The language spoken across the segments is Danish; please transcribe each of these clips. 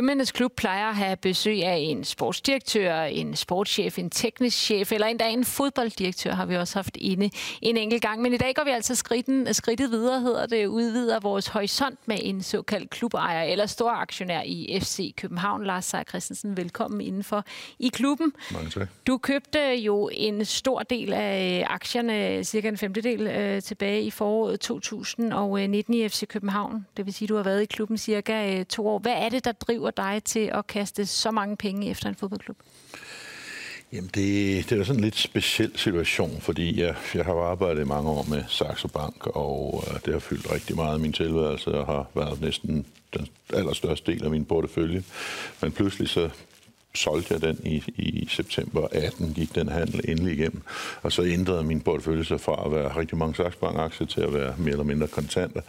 Købmændenes Klub plejer at have besøg af en sportsdirektør, en sportschef, en teknisk chef, eller endda en fodbolddirektør har vi også haft inde en enkelt gang. Men i dag går vi altså skridten, skridtet videre, hedder det, udvider vores horisont med en såkaldt klubejer eller stor aktionær i FC København. Lars Seier Christensen, velkommen indenfor i klubben. Mange tak. Du købte jo en stor del af aktierne, cirka en femtedel, øh, tilbage i foråret 2019 i FC København. Det vil sige, du har været i klubben cirka øh, to år. Hvad er det, der driver driver dig til at kaste så mange penge efter en fodboldklub? Jamen, det, det er sådan en lidt speciel situation, fordi jeg, jeg har arbejdet i mange år med Saxo Bank, og øh, det har fyldt rigtig meget af min tilværelse, og har været næsten den allerstørste del af min portefølje. Men pludselig så solgte jeg den i, i september 18, gik den handel endelig igennem. Og så ændrede min portefølje sig fra at være rigtig mange saksbankaktier til at være mere eller mindre kontanter.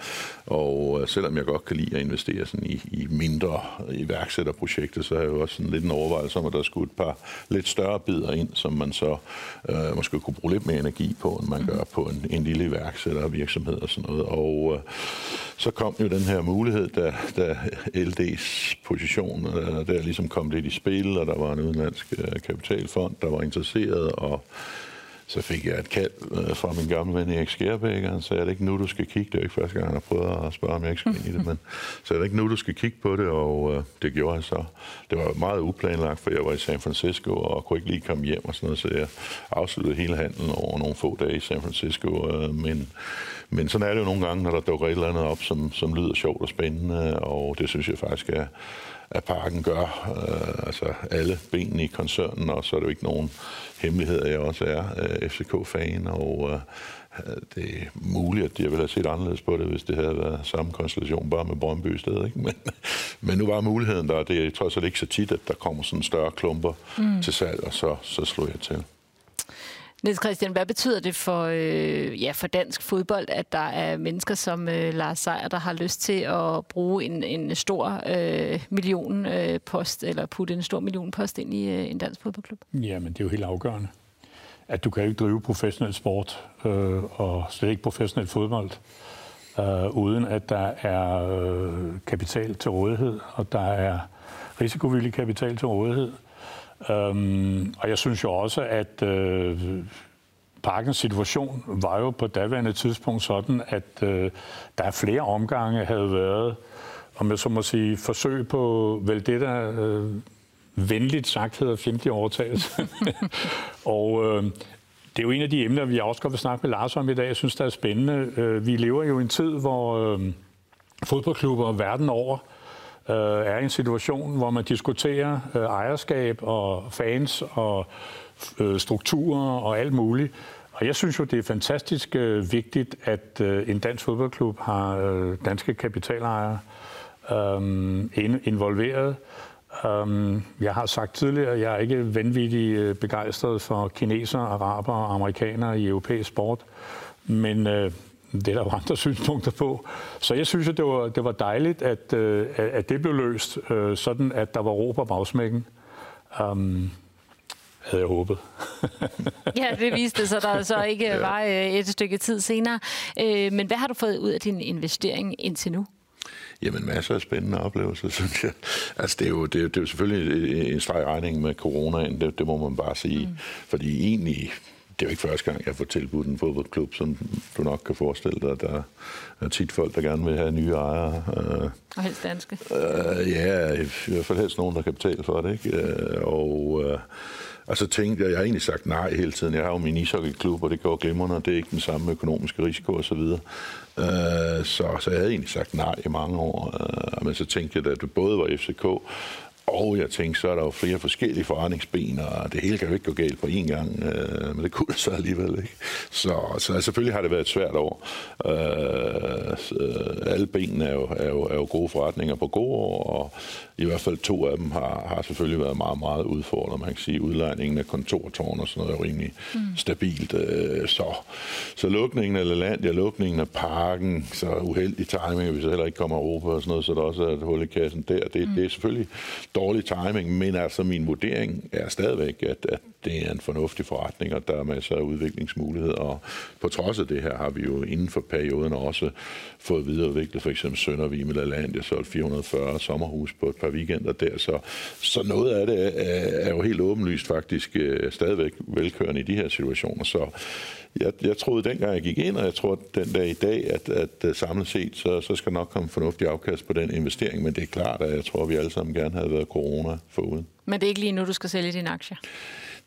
Og øh, selvom jeg godt kan lide at investere sådan i, i mindre iværksætterprojekter, så har jeg jo også sådan lidt en overvejelse om, at der skulle et par lidt større bidder ind, som man så øh, måske kunne bruge lidt mere energi på, end man gør på en, en lille iværksættervirksomhed og sådan noget. Og øh, så kom jo den her mulighed, da, da LD's position, uh, der ligesom kom lidt i spil, og der var en udenlandsk øh, kapitalfond, der var interesseret, og så fik jeg et kald øh, fra min gamle ven Erik Skærbæk, og han sagde, at det ikke nu, du skal kigge. Det er ikke første gang, han har prøvet at spørge, om jeg ikke skal ind i det, men så er det ikke nu, du skal kigge på det, og øh, det gjorde jeg så. Det var meget uplanlagt, for jeg var i San Francisco og kunne ikke lige komme hjem og sådan noget, så jeg afsluttede hele handlen over nogle få dage i San Francisco, øh, men, men sådan er det jo nogle gange, når der dukker et eller andet op, som, som lyder sjovt og spændende, og det synes jeg faktisk er, at parken gør. Øh, altså alle benene i koncernen, og så er det jo ikke nogen hemmelighed, at jeg også er øh, FCK-fan, og øh, det er muligt, at de ville have set anderledes på det, hvis det havde været samme konstellation, bare med Brøndby i stedet. Ikke? Men, men nu var muligheden der, og det er trods alt ikke så tit, at der kommer sådan større klumper mm. til salg, og så, så slog jeg til. Niels Christian, hvad betyder det for, øh, ja, for dansk fodbold, at der er mennesker som øh, Lars Seier, der har lyst til at bruge en, en stor øh, millionpost, øh, eller putte en stor millionpost ind i øh, en dansk fodboldklub? Jamen, det er jo helt afgørende. At du kan ikke drive professionel sport, øh, og slet ikke professionel fodbold, øh, uden at der er øh, kapital til rådighed, og der er risikovillig kapital til rådighed. Øhm, og jeg synes jo også, at øh, parkens situation var jo på daværende tidspunkt sådan, at øh, der flere omgange havde været, om jeg så må sige, forsøg på vel det, der øh, venligt sagt hedder fjendtlig overtagelse. og øh, det er jo en af de emner, vi også godt vil snakke med Lars om i dag. Jeg synes, det er spændende. Øh, vi lever jo i en tid, hvor øh, fodboldklubber verden over øh, er i en situation, hvor man diskuterer øh, ejerskab og fans og øh, strukturer og alt muligt. Og jeg synes jo, det er fantastisk øh, vigtigt, at øh, en dansk fodboldklub har øh, danske kapitalejere øh, involveret. Um, jeg har sagt tidligere, at jeg er ikke vanvittigt øh, begejstret for kinesere, araber og amerikanere i europæisk sport. Men øh, det er der jo andre synspunkter på. Så jeg synes, at det var, det var dejligt, at, øh, at det blev løst, øh, sådan at der var ro på bagsmækken. Um, havde jeg håbet. ja, det viste sig, der så ikke ja. var øh, et stykke tid senere. Men hvad har du fået ud af din investering indtil nu? Jamen, masser af spændende oplevelser, synes jeg. Altså, det er jo, det er, det er jo selvfølgelig en streg regning med coronaen, det, det må man bare sige. Mm. Fordi egentlig, det er jo ikke første gang, jeg får tilbudt en fodboldklub, som du nok kan forestille dig. Der er tit folk, der gerne vil have nye ejere. Øh, og helst danske. Øh, ja, i hvert fald helst nogen, der kan betale for det. Ikke? Øh, og, øh, og så tænkte jeg, jeg har egentlig sagt nej hele tiden. Jeg har jo min ishockeyklub, og det går glimrende, og det er ikke den samme økonomiske risiko osv. Så, øh, så, så jeg havde egentlig sagt nej i mange år. Øh, men så tænkte jeg, at det både var FCK Og jeg tænkte, så er der jo flere forskellige forretningsben, og det hele kan jo ikke gå galt på én gang, øh, men det kunne det så alligevel ikke. Så, så selvfølgelig har det været et svært år. Øh, alle benene er jo, er, jo, er jo gode forretninger på gode år, og i hvert fald to af dem har, har selvfølgelig været meget, meget udfordret. Man kan sige, udlejningen af kontortårn og sådan noget er rimelig mm. stabilt. Øh, så, så lukningen af Lalandia, lukningen af parken, så uheldig timing, hvis heller ikke kommer Europa og sådan noget, så der også er et hul i kassen der. Det, mm. det er selvfølgelig dårlig timing, men altså min vurdering er stadigvæk, at, at det er en fornuftig forretning, og der er masser af udviklingsmuligheder. Og på trods af det her har vi jo inden for perioden også fået videreudviklet for eksempel Søndervig med Land. Jeg solgte 440 sommerhus på et par weekender der, så, så noget af det er, er jo helt åbenlyst faktisk øh, stadigvæk velkørende i de her situationer. Så jeg, jeg troede dengang, jeg gik ind, og jeg tror den dag i dag, at, at samlet set, så, så skal nok komme fornuftig afkast på den investering. Men det er klart, at jeg tror, at vi alle sammen gerne havde været corona foruden. Men det er ikke lige nu, du skal sælge dine aktier?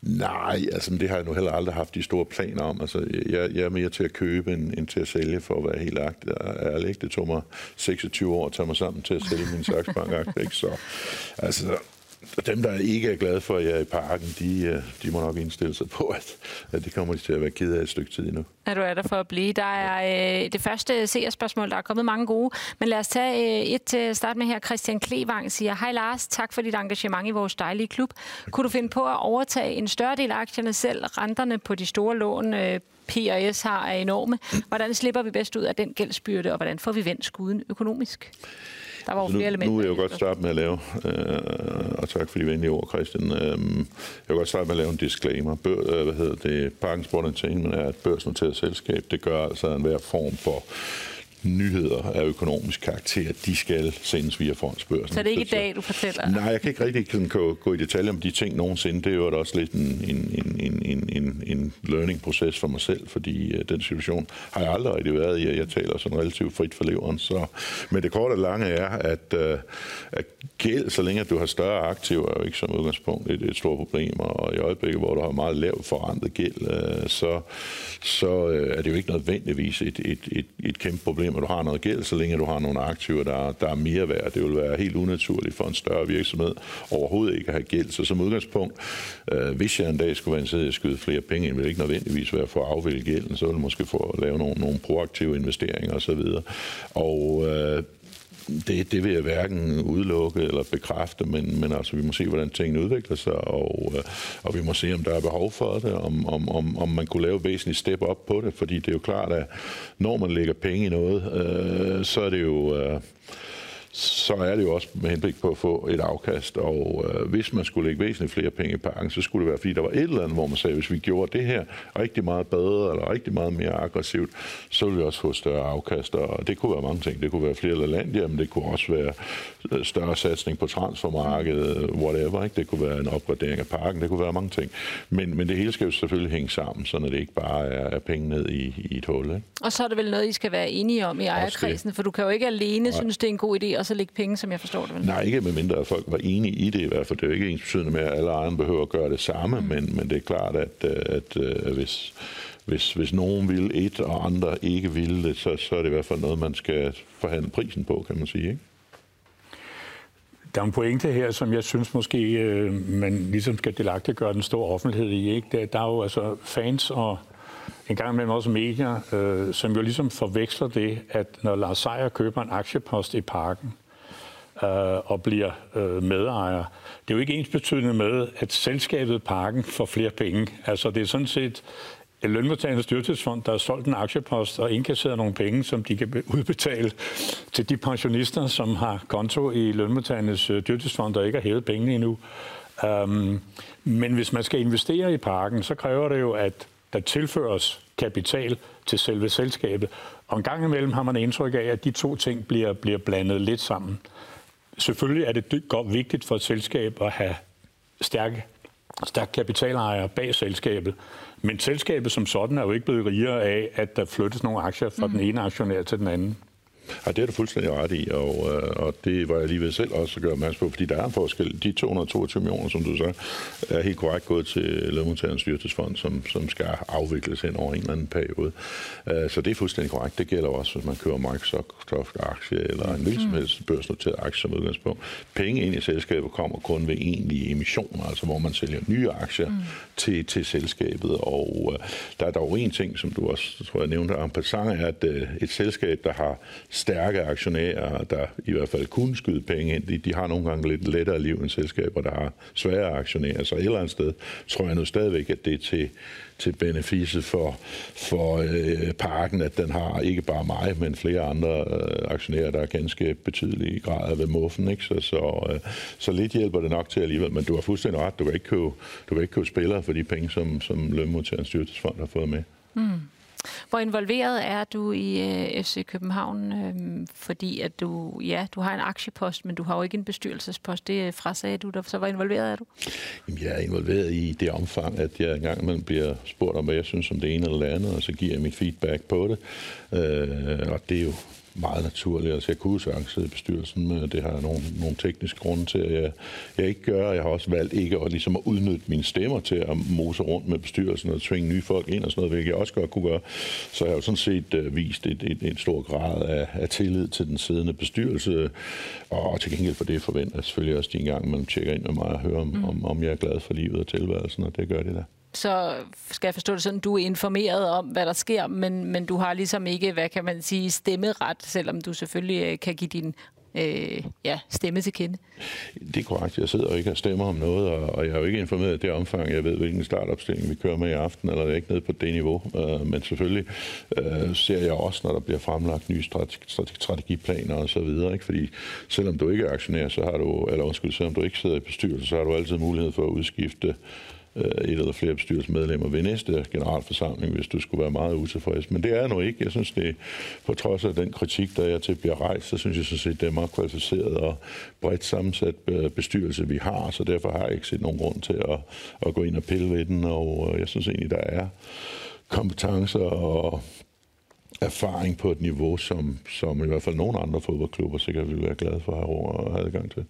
Nej, altså det har jeg nu heller aldrig haft de store planer om. Altså, jeg, jeg er mere til at købe end, end til at sælge, for at være helt ærlig. Det tog mig 26 år at tage mig sammen til at sælge min saksbank ikke? Så altså, dem, der ikke er glade for, at jeg er i parken, de, øh, de må nok indstille sig på, at, at det kommer de til at være ked af et stykke tid endnu. Er du er der for at blive. Der er øh, det første seerspørgsmål, der er kommet mange gode. Men lad os tage øh, et til at starte med her. Christian Klevang siger, Hej Lars, tak for dit engagement i vores dejlige klub. Kunne du finde på at overtage en større del af aktierne selv? Renterne på de store lån, øh, P&S har, er enorme. Hvordan slipper vi bedst ud af den gældsbyrde, og hvordan får vi vendt skuden økonomisk? Der var jo flere nu, elementer. Nu vil jeg jo godt starte med at lave, øh, og tak for de venlige ord, Christian. Øh, jeg vil godt starte med at lave en disclaimer. Bør, øh, hvad hedder det? Parken Sport Entertainment er et børsnoteret selskab. Det gør altså en hver form for nyheder af økonomisk karakter, de skal sendes via fondsbørsen. Så det er ikke i dag, du fortæller? Nej, jeg kan ikke rigtig sådan gå, gå i detaljer om de ting nogensinde. Det er jo også lidt en, en, en, en, en, en learning-proces for mig selv, fordi uh, den situation har jeg aldrig rigtig været i, jeg taler sådan relativt frit for leveren. Så, men det korte og lange er, at, uh, at gæld, så længe du har større aktiver, er jo ikke som udgangspunkt et, et stort problem, og i øjeblikket, hvor du har meget lavt forrentet gæld, uh, så, så er det jo ikke nødvendigvis et, et, et, et kæmpe problem længe du har noget gæld, så længe du har nogle aktiver, der, der er mere værd. Det vil være helt unaturligt for en større virksomhed overhovedet ikke at have gæld. Så som udgangspunkt, øh, hvis jeg en dag skulle være interesseret i at skyde flere penge, vil det ikke nødvendigvis være for at afvælge gælden, så vil jeg måske få at lave nogle, nogle proaktive investeringer osv. Og øh, det, det vil jeg hverken udelukke eller bekræfte, men, men altså, vi må se, hvordan tingene udvikler sig, og, øh, og vi må se, om der er behov for det, om, om, om, om man kunne lave væsentligt step op på det, fordi det er jo klart, at når man lægger penge i noget, øh, så er det jo... Øh, så er det jo også med henblik på at få et afkast. Og øh, hvis man skulle lægge væsentligt flere penge i parken, så skulle det være, fordi der var et eller andet, hvor man sagde, hvis vi gjorde det her rigtig meget bedre, eller rigtig meget mere aggressivt, så ville vi også få større afkast. Og det kunne være mange ting. Det kunne være flere landier, men det kunne også være øh, større satsning på transfermarkedet, whatever. Ikke? Det kunne være en opgradering af parken, det kunne være mange ting. Men, men det hele skal jo selvfølgelig hænge sammen, så det ikke bare er, er penge ned i, i et hul. Ikke? Og så er det vel noget, I skal være enige om i ejerkredsen, for du kan jo ikke alene Nej. synes, det er en god idé og så lægge penge, som jeg forstår det. Vel? Nej, ikke med mindre, at folk var enige i det i hvert fald. Det er jo ikke ens betydende med, at alle ejerne behøver at gøre det samme, mm. men, men det er klart, at, øh, at, at, at hvis, hvis, hvis nogen vil et, og andre ikke vil det, så, så er det i hvert fald noget, man skal forhandle prisen på, kan man sige. Ikke? Der er en pointe her, som jeg synes måske, øh, man ligesom skal gøre den store offentlighed i. Ikke? Der, der er jo altså fans og en gang imellem også medier, øh, som jo ligesom forveksler det, at når Lars Seier køber en aktiepost i parken øh, og bliver øh, medejer, det er jo ikke ens betydende med, at selskabet Parken får flere penge. Altså det er sådan set lønmodtagernes styrelsesfond, der har solgt en aktiepost og indkasseret nogle penge, som de kan udbetale til de pensionister, som har konto i lønmodtagernes øh, der og ikke har hævet pengene endnu. Um, men hvis man skal investere i parken, så kræver det jo, at der tilføres kapital til selve selskabet. Og en gang imellem har man indtryk af, at de to ting bliver, bliver blandet lidt sammen. Selvfølgelig er det godt vigtigt for et selskab at have stærke, stærke kapitalejere bag selskabet. Men selskabet som sådan er jo ikke blevet rigere af, at der flyttes nogle aktier fra mm. den ene aktionær til den anden. Ja, det er du fuldstændig ret i, og, øh, og det var jeg lige ved selv også at gøre opmærksom på, fordi der er en forskel. De 222 millioner, som du sagde, er helt korrekt gået til Lønmodtagernes Styrelsesfond, som, som skal afvikles hen over en eller anden periode. Øh, så det er fuldstændig korrekt. Det gælder også, hvis man køber Microsoft-aktie eller en hvilken som mm. helst børsnoteret aktie som udgangspunkt. Penge ind i selskabet kommer kun ved egentlige emissioner, altså hvor man sælger nye aktier mm. til, til selskabet. Og uh, der er dog en ting, som du også tror jeg nævnte en passant, er, at et selskab, der har stærke aktionærer, der i hvert fald kunne skyde penge ind, de, de har nogle gange lidt lettere liv end selskaber, der har svære aktionærer. Så et eller andet sted tror jeg nu stadigvæk, at det er til, til benefice for, for øh, parken, at den har ikke bare mig, men flere andre øh, aktionærer, der er ganske betydelige grader ved muffen. Ikke? Så, så, øh, så lidt hjælper det nok til alligevel, men du har fuldstændig ret. Du kan ikke købe, du kan ikke købe spillere for de penge, som, som Lønmodtagerens Styrelsesfond har fået med. Mm. Hvor involveret er du i øh, FC København? Øh, fordi at du, ja, du har en aktiepost, men du har jo ikke en bestyrelsespost. Det øh, frasagde du dig. Så hvor involveret er du? Jamen, jeg er involveret i det omfang, at jeg engang imellem bliver spurgt om, hvad jeg synes om det ene eller det andet, og så giver jeg mit feedback på det. Øh, og det er jo meget naturligt. Altså, jeg kunne sagtens sidde i bestyrelsen, men det har jeg nogle, nogle tekniske grunde til, at jeg, jeg ikke gør. Jeg har også valgt ikke at, ligesom at udnytte mine stemmer til at mose rundt med bestyrelsen og tvinge nye folk ind og sådan noget, hvilket jeg også godt kunne gøre. Så jeg har jo sådan set uh, vist et, et, et stor grad af, af tillid til den siddende bestyrelse, og til gengæld for det forventer jeg selvfølgelig også, at de engang man tjekker ind med mig og hører, om, mm. om, om jeg er glad for livet og tilværelsen, og det gør de da så skal jeg forstå det sådan, du er informeret om, hvad der sker, men, men du har ligesom ikke, hvad kan man sige, stemmeret, selvom du selvfølgelig øh, kan give din øh, ja, stemme til kende. Det er korrekt. Jeg sidder og ikke og stemmer om noget, og, og jeg har jo ikke informeret i det omfang. Jeg ved, hvilken startopstilling vi kører med i aften, eller det er ikke nede på det niveau. Uh, men selvfølgelig uh, ser jeg også, når der bliver fremlagt nye strategi, strategiplaner og så videre. Ikke? Fordi selvom du ikke er aktionær, så har du, eller undskyld, selvom du ikke sidder i bestyrelse, så har du altid mulighed for at udskifte Øh, et eller flere bestyrelsesmedlemmer ved næste generalforsamling, hvis du skulle være meget utilfreds. Men det er jeg nu ikke. Jeg synes, det på trods af den kritik, der er til bliver rejst, så synes jeg sådan set, det er meget kvalificeret og bredt sammensat øh, bestyrelse, vi har, så derfor har jeg ikke set nogen grund til at, at gå ind og pille ved den, og øh, jeg synes egentlig, der er kompetencer og erfaring på et niveau, som, som i hvert fald nogle andre fodboldklubber sikkert ville være glade for at have adgang til.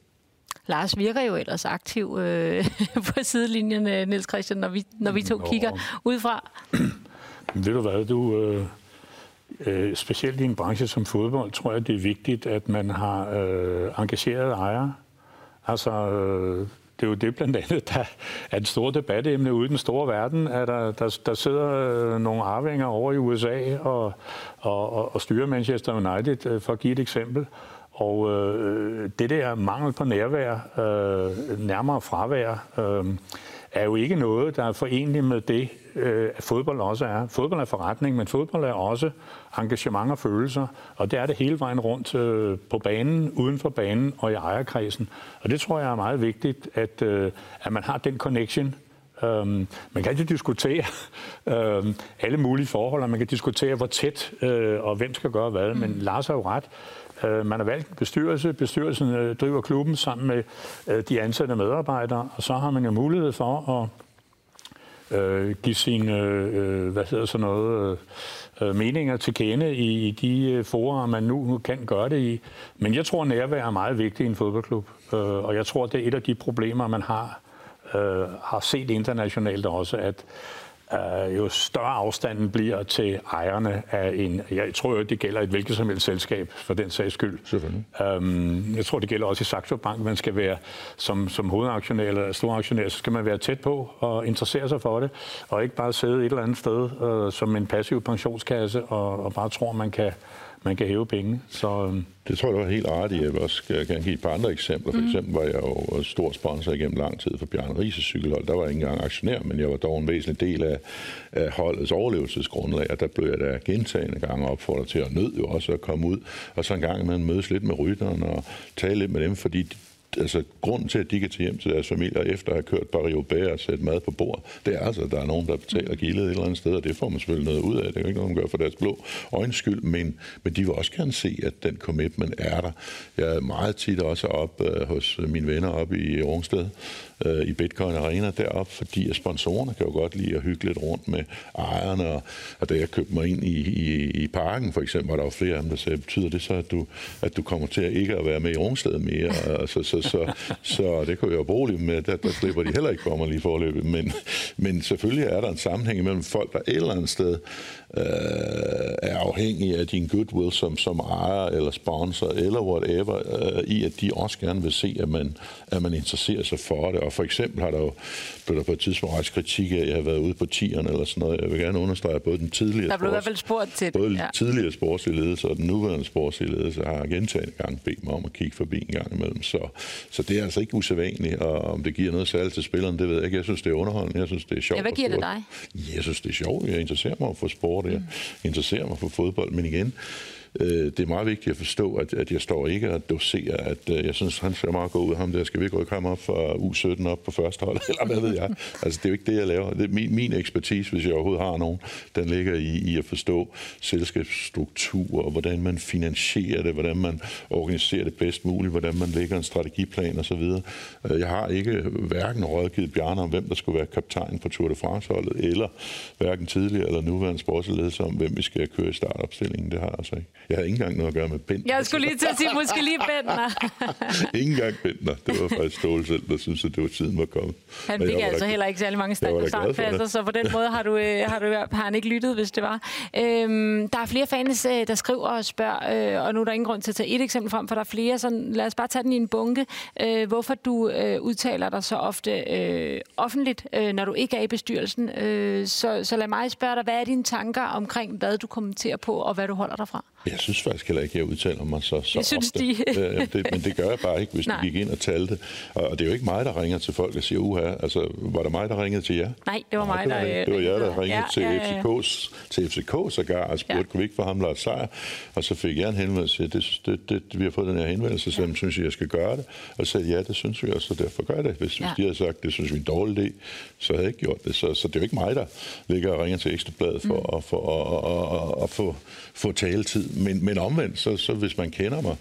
Lars virker jo ellers aktiv øh, på sidelinjen, øh, Niels Christian, når vi, når vi to Nå. kigger udefra. Ved du hvad, du... Øh, øh, specielt i en branche som fodbold, tror jeg, det er vigtigt, at man har øh, engagerede ejere. Altså, øh, det er jo det blandt andet, der er et stort debatemne ude i den store verden, at der, der, der sidder øh, nogle arvinger over i USA og, og, og, og styrer Manchester United, øh, for at give et eksempel. Og øh, det der mangel på nærvær, øh, nærmere fravær, øh, er jo ikke noget, der er forenligt med det, øh, at fodbold også er. Fodbold er forretning, men fodbold er også engagement og følelser, og det er det hele vejen rundt øh, på banen, uden for banen og i ejerkredsen. Og det tror jeg er meget vigtigt, at, øh, at man har den connection, Øhm, man kan jo diskutere øhm, alle mulige forhold, og man kan diskutere, hvor tæt øh, og hvem skal gøre hvad, mm. men Lars har jo ret. Øh, man har valgt en bestyrelse. Bestyrelsen øh, driver klubben sammen med øh, de ansatte medarbejdere, og så har man jo mulighed for at øh, give sine, øh, hvad hedder sådan noget, øh, meninger til kende i de forer, man nu kan gøre det i. Men jeg tror, nærvær er meget vigtigt i en fodboldklub, og jeg tror, det er et af de problemer, man har, har set internationalt også, at Uh, jo større afstanden bliver til ejerne af en... Jeg tror jo, det gælder et hvilket som helst selskab, for den sags skyld. Selvfølgelig. Um, jeg tror, det gælder også i Saxo Bank. Man skal være, som, som hovedaktionær eller storaktionær, så skal man være tæt på og interessere sig for det, og ikke bare sidde et eller andet sted uh, som en passiv pensionskasse og, og bare tro, man kan man kan hæve penge. Så, øhm, det tror jeg, du har helt ret i. Jeg vil også gerne give et par andre eksempler. For mm. eksempel var jeg jo stor sponsor igennem lang tid for Bjarne Rises cykelhold. Der var jeg ikke engang aktionær, men jeg var dog en væsentlig del af, af holdets overlevelsesgrundlag, og der blev jeg da gentagende gange opfordret til at nød jo også at komme ud, og så en gang man mødes lidt med rytterne og tale lidt med dem, fordi altså, grunden til, at de kan tage hjem til deres familier efter at have kørt Paris-Roubaix og sætte mad på bord, det er altså, at der er nogen, der betaler gildet et eller andet sted, og det får man selvfølgelig noget ud af. Det er jo ikke noget, man gør for deres blå øjenskyld, men, men de vil også gerne se, at den commitment er der. Jeg er meget tit også op øh, hos mine venner op i Rungsted, øh, i Bitcoin Arena derop, fordi sponsorerne kan jo godt lide at hygge lidt rundt med ejerne, og, og da jeg købte mig ind i, i, i parken for eksempel, var der jo flere af dem, der sagde, betyder det så, at du, at du kommer til at ikke at være med i Rungsted mere? Og, så, så, så så det kunne jeg jo bruge med, der, der slipper de heller ikke for mig lige forløbet, men, men selvfølgelig er der en sammenhæng mellem folk, der et eller andet sted øh, er afhængige af din goodwill som, som ejer eller sponsor eller whatever, øh, i at de også gerne vil se, at man, at man interesserer sig for det. Og for eksempel har der jo blev der på et tidspunkt rejst kritik af, at jeg har været ude på tierne eller sådan noget. Jeg vil gerne understrege, at både den tidligere, der blev sports, i hvert fald spurgt til både ja. tidligere sportslige ledelse og den nuværende sportslige ledelse har gentagende gang bedt mig om at kigge forbi en gang imellem. Så, så det er altså ikke usædvanligt, og om det giver noget særligt til spilleren, det ved jeg ikke. Jeg synes, det er underholdende. Jeg synes, det er sjovt. Ja, hvad giver det dig? Jeg synes, det er sjovt. Jeg interesserer mig for sport. Jeg mm. interesserer mig for fodbold. Men igen, øh, det er meget vigtigt at forstå, at, at jeg står ikke og doserer, at øh, jeg synes, han ser meget god ud, ham der. Skal vi ikke rykke ham op fra U17 op på første hold? Eller hvad ved jeg? Altså, det er jo ikke det, jeg laver. Det er min, min ekspertise, hvis jeg overhovedet har nogen, den ligger i, i at forstå selskabsstruktur, og hvordan man finansierer det, hvordan man organiserer det bedst muligt, hvordan man lægger en strategiplan osv. Øh, jeg har ikke hverken rådgivet Bjarne om, hvem der skulle være kaptajn på Tour de France-holdet, eller hverken tidligere eller nuværende sportsledelse om, hvem vi skal køre i startopstillingen. Det har jeg altså ikke. Jeg havde ikke engang noget at gøre med Bentner. Jeg skulle lige til at sige, måske lige Bentner. ikke engang Bentner. Det var faktisk Ståle selv, der synes, at det var tiden var kommet. Han fik altså heller ikke særlig mange startpladser, så på den måde har, du, øh, har, du, har han ikke lyttet, hvis det var. Øhm, der er flere fans, øh, der skriver og spørger, øh, og nu er der ingen grund til at tage et eksempel frem, for der er flere. Så lad os bare tage den i en bunke. Øh, hvorfor du øh, udtaler dig så ofte øh, offentligt, øh, når du ikke er i bestyrelsen. Øh, så, så lad mig spørge dig, hvad er dine tanker omkring, hvad du kommenterer på, og hvad du holder dig fra? Jeg synes faktisk heller ikke, at jeg udtaler mig så, så det synes ofte. De. det, men det gør jeg bare ikke, hvis Nej. du gik ind og talte. Og det er jo ikke mig, der ringer til folk og siger, uha, altså, var det mig, der ringede til jer? Nej, det var mig, Nej, det var, der... Det var jeg, der ringede ja, til, ja, ja. FCK's, til FCK sågar, og spurgte, ja. kunne vi ikke få ham Lars Sejr? Og så fik jeg en henvendelse, det, det, det, vi har fået den her henvendelse, så ja. synes jeg, jeg skal gøre det. Og så sagde ja, det synes vi, og så derfor gør det. Hvis, ja. hvis de havde sagt, det synes vi er en dårlig idé, så havde jeg ikke gjort det. Så, så det er jo ikke mig, der ligger og ringer til Ekstrabladet for mm. at, for, at, at, at, at få, få taletid. Men, men omvendt, så, så hvis man kender mig,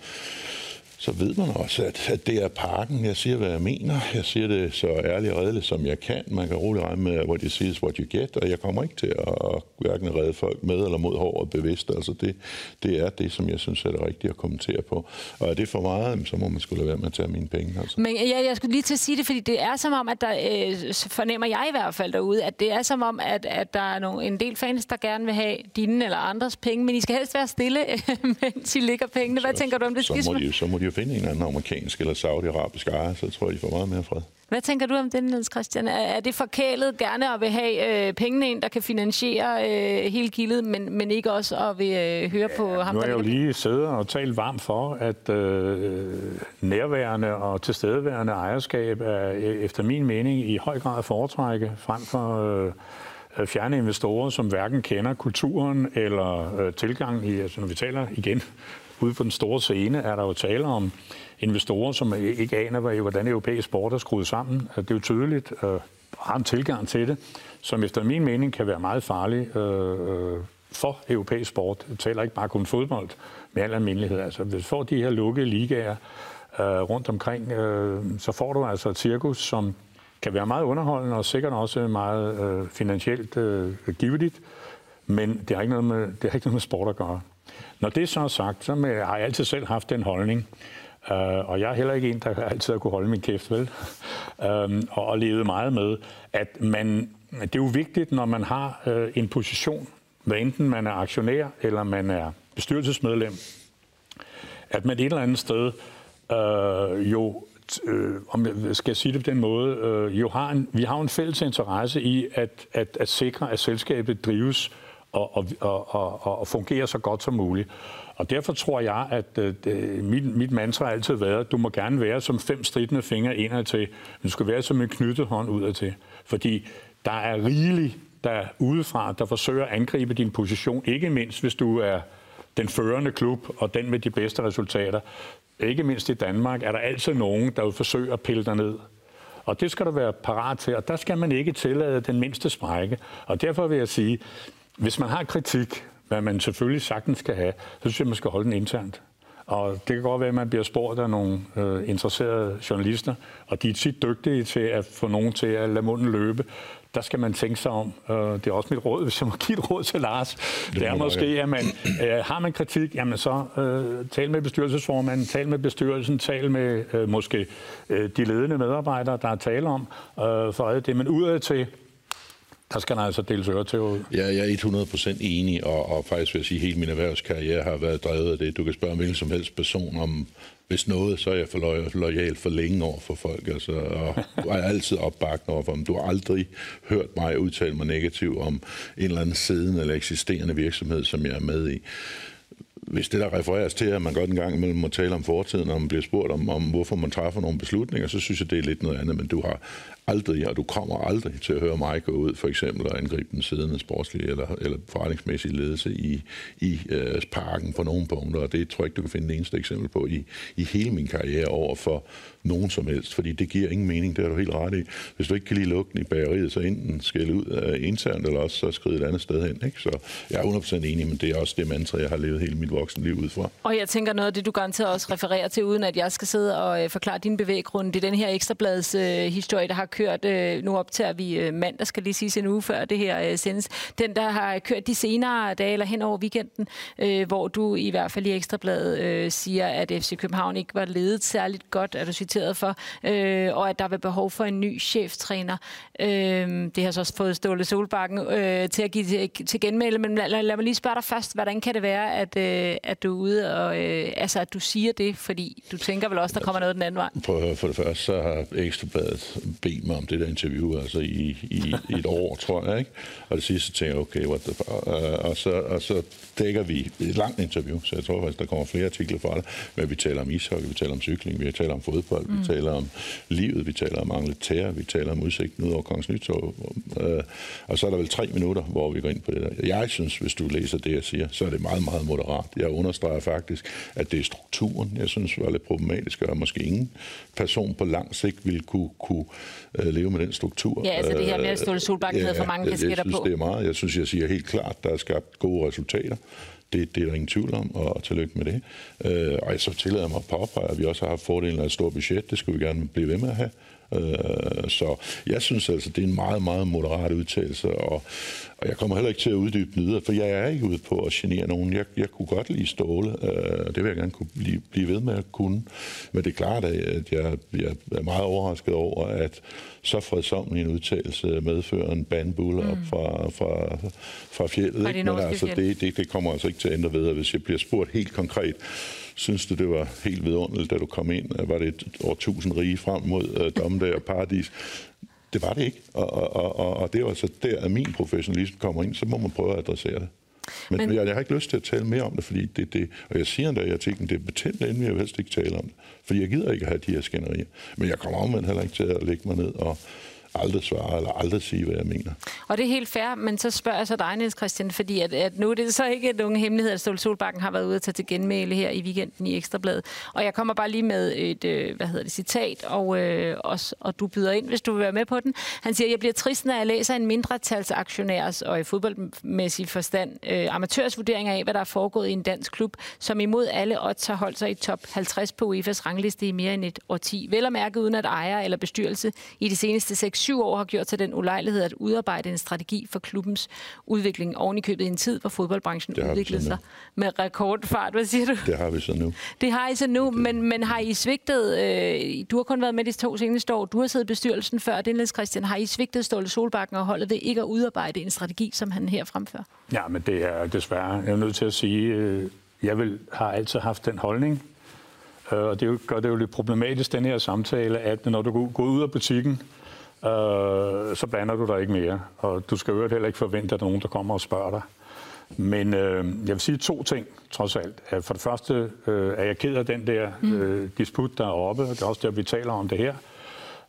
så ved man også, at, at det er parken. Jeg siger, hvad jeg mener. Jeg siger det så ærligt og redeligt, som jeg kan. Man kan roligt regne med, what you see is what you get, og jeg kommer ikke til at hverken redde folk med eller mod hårdt bevidst. Altså det, det er det, som jeg synes er det rigtige at kommentere på. Og er det for meget, så må man skulle lade være med at tage mine penge. Altså. Men ja, jeg skulle lige til at sige det, fordi det er som om, at der, øh, fornemmer jeg i hvert fald derude, at det er som om, at, at der er nogle, en del fans, der gerne vil have dine eller andres penge, men I skal helst være stille, mens I ligger pengene. Hvad så, tænker du om det? Så må, de, så må de finde en eller anden amerikansk eller saudiarabisk ejer, så tror jeg, de får meget mere fred. Hvad tænker du om det, Niels Christian? Er det forkælet gerne at vil have øh, pengene ind, der kan finansiere øh, hele gildet, men, men ikke også at vil øh, høre ja, på ham, Nu har jeg jo lige siddet og talt varmt for, at øh, nærværende og tilstedeværende ejerskab er efter min mening i høj grad at foretrække frem for... Øh, fjerne investorer, som hverken kender kulturen eller øh, tilgangen i, altså når vi taler igen ude på den store scene, er der jo tale om investorer, som ikke aner, hvordan europæisk sport er skruet sammen. Det er jo tydeligt, øh, har en tilgang til det, som efter min mening kan være meget farlig øh, øh for europæisk sport. Det taler ikke bare kun fodbold med al almindelighed. Altså, hvis du får de her lukkede ligaer øh, rundt omkring, øh, så får du altså et cirkus, som kan være meget underholdende og sikkert også meget øh, finansielt øh, givetigt, men det har, ikke noget med, det har ikke noget med sport at gøre. Når det så er sagt, så med, har jeg altid selv haft den holdning, uh, og jeg er heller ikke en, der altid har kunne holde min kæft, vel? uh, og, og levet meget med, at man, det er jo vigtigt, når man har uh, en position, hvad enten man er aktionær eller man er bestyrelsesmedlem, at man et eller andet sted uh, jo øh, om jeg skal sige det på den måde, øh, jo har en, vi har en fælles interesse i at, at, at sikre, at selskabet drives og, og, og, og fungere så godt som muligt. Og derfor tror jeg, at øh, mit, mit mantra har altid været, at du må gerne være som fem stridende fingre indad til, men du skal være som en knyttet hånd udad til. Fordi der er rigeligt der udefra, der forsøger at angribe din position, ikke mindst hvis du er den førende klub og den med de bedste resultater. ikke mindst i Danmark, er der altid nogen, der vil forsøge at pille dig ned. Og det skal du være parat til, og der skal man ikke tillade den mindste sprække. Og derfor vil jeg sige, hvis man har kritik, hvad man selvfølgelig sagtens skal have, så synes jeg, man skal holde den internt. Og det kan godt være, at man bliver spurgt af nogle øh, interesserede journalister, og de er tit dygtige til at få nogen til at lade munden løbe. Der skal man tænke sig om. Øh, det er også mit råd, hvis jeg må give et råd til Lars. Det, det er måske, at man, øh, har man kritik, jamen så øh, tal med bestyrelsesformanden, tal med bestyrelsen, tal med øh, måske øh, de ledende medarbejdere, der er tale om, øh, for alt det. Men udad til, der skal der altså deles øre til ud. Ja, jeg er 100% enig, og, og faktisk vil jeg sige, at hele min erhvervskarriere har været drevet af det. Du kan spørge en hvilken som helst person om, hvis noget, så er jeg for lojal for længe over for folk. Altså, og er altid opbakket over for dem. Du har aldrig hørt mig udtale mig negativt om en eller anden siddende eller eksisterende virksomhed, som jeg er med i hvis det der refereres til, at man godt en gang imellem må tale om fortiden, og man bliver spurgt om, om, hvorfor man træffer nogle beslutninger, så synes jeg, det er lidt noget andet. Men du har aldrig, og du kommer aldrig til at høre mig gå ud, for eksempel og angribe den siddende sportslige eller, eller forretningsmæssige ledelse i, i øh, parken på nogle punkter, og det tror jeg ikke, du kan finde det eneste eksempel på i, i hele min karriere over for nogen som helst, fordi det giver ingen mening, det er du helt ret i. Hvis du ikke kan lide lugten i bageriet, så enten skal ud øh, internt, eller også så skride et andet sted hen. Ikke? Så jeg er 100% enig, men det er også det mantra, jeg har levet hele mit voksenliv ud fra. Og jeg tænker noget af det, du garanteret også refererer til, uden at jeg skal sidde og øh, forklare din bevæggrund. Det er den her ekstrabladets øh, historie, der har kørt, øh, nu optager vi øh, mandag, skal lige sige en uge før det her øh, sendes. Den, der har kørt de senere dage, eller hen over weekenden, øh, hvor du i hvert fald i ekstrabladet øh, siger, at FC København ikke var ledet særligt godt, er du citeret for, øh, og at der var behov for en ny cheftræner. Øh, det har så også fået Ståle Solbakken øh, til at give til, til genmelde, men lad, lad mig lige spørge dig først, hvordan kan det være, at, øh, at du er ude og, øh, altså at du siger det, fordi du tænker vel også, der kommer noget den anden vej? For, for det første, så har Ekstrabladet bedt mig om det der interview, altså i, i, i et år, tror jeg, ikke? Og det sidste tænker jeg, okay, what the fuck? Og, så, og så dækker vi et langt interview, så jeg tror faktisk, der kommer flere artikler fra det, men vi taler om ishockey, vi taler om cykling, vi taler om fodbold, mm. vi taler om livet, vi taler om Angleterre, vi taler om udsigten ud over Kongens Nytorv. Øh, og så er der vel tre minutter, hvor vi går ind på det der. Jeg synes, hvis du læser det, jeg siger, så er det meget, meget moderat. Jeg understreger faktisk, at det er strukturen, jeg synes var lidt problematisk, og måske ingen person på lang sigt ville kunne, kunne uh, leve med den struktur. Ja, altså det her med at stå Solbakken ja, for mange kasketter på. Jeg synes, det er meget. Jeg synes, jeg siger helt klart, der er skabt gode resultater. Det, det er der ingen tvivl om, og tillykke med det. Øh, og så tillader mig at påpege, at vi også har haft fordelen af et stort budget. Det skulle vi gerne blive ved med at have. Øh, så jeg synes altså, det er en meget, meget moderat udtalelse, og, og jeg kommer heller ikke til at uddybe den videre, for jeg er ikke ude på at genere nogen. Jeg, jeg kunne godt lide Ståle, øh, og det vil jeg gerne kunne blive, blive ved med at kunne. Men det er klart, at jeg, jeg er meget overrasket over, at så fredsommelig en udtalelse medfører en bandbulle mm. op fra, fra, fra fjellet. Ikke? Men altså, det, det, det kommer altså ikke til at ændre ved, hvis jeg bliver spurgt helt konkret, Synes du, det var helt vidunderligt, da du kom ind? Var det et år tusind rige frem mod uh, dommedag og paradis? Det var det ikke. Og, og, og, og det er altså der, at min professionalisme kommer ind, så må man prøve at adressere det. Men, Men jeg, jeg har ikke lyst til at tale mere om det, fordi det, det og jeg siger endda i artiklen, det er betændt inden jeg vil helst ikke tale om det. Fordi jeg gider ikke have de her skænderier. Men jeg kommer omvendt heller ikke til at lægge mig ned og, aldrig svare eller aldrig sige, hvad jeg mener. Og det er helt fair, men så spørger jeg så dig, Niels Christian, fordi at, at nu er det så ikke nogen hemmelighed, at Ståle Solbakken har været ude at tage til genmæle her i weekenden i Ekstrabladet. Og jeg kommer bare lige med et, øh, hvad hedder det, citat, og, øh, også, og du byder ind, hvis du vil være med på den. Han siger, jeg bliver trist, når jeg læser en mindretalsaktionærs og i fodboldmæssig forstand øh, amatørs vurdering af, hvad der er foregået i en dansk klub, som imod alle odds har holdt sig i top 50 på UEFA's rangliste i mere end et årti. Vel at mærke uden at ejer eller bestyrelse i de seneste 6 syv år har gjort sig den ulejlighed at udarbejde en strategi for klubbens udvikling oven i købet i en tid, hvor fodboldbranchen udviklede sig med rekordfart. Hvad siger du? Det har vi så nu. Det har I så nu, men, men har I svigtet? Øh, du har kun været med de to seneste år. Du har siddet i bestyrelsen før, det er Christian. Har I svigtet Ståle Solbakken og holdet ved ikke at udarbejde en strategi, som han her fremfører? Ja, men det er desværre, jeg er nødt til at sige, øh, jeg vil, har altid haft den holdning, øh, og det gør det jo lidt problematisk, den her samtale, at når du går ud af butikken, øh, så blander du dig ikke mere. Og du skal jo heller ikke forvente, at der er nogen, der kommer og spørger dig. Men øh, jeg vil sige to ting, trods alt. For det første øh, er jeg ked af den der mm. øh, disput, der er oppe, og det er også der, vi taler om det her.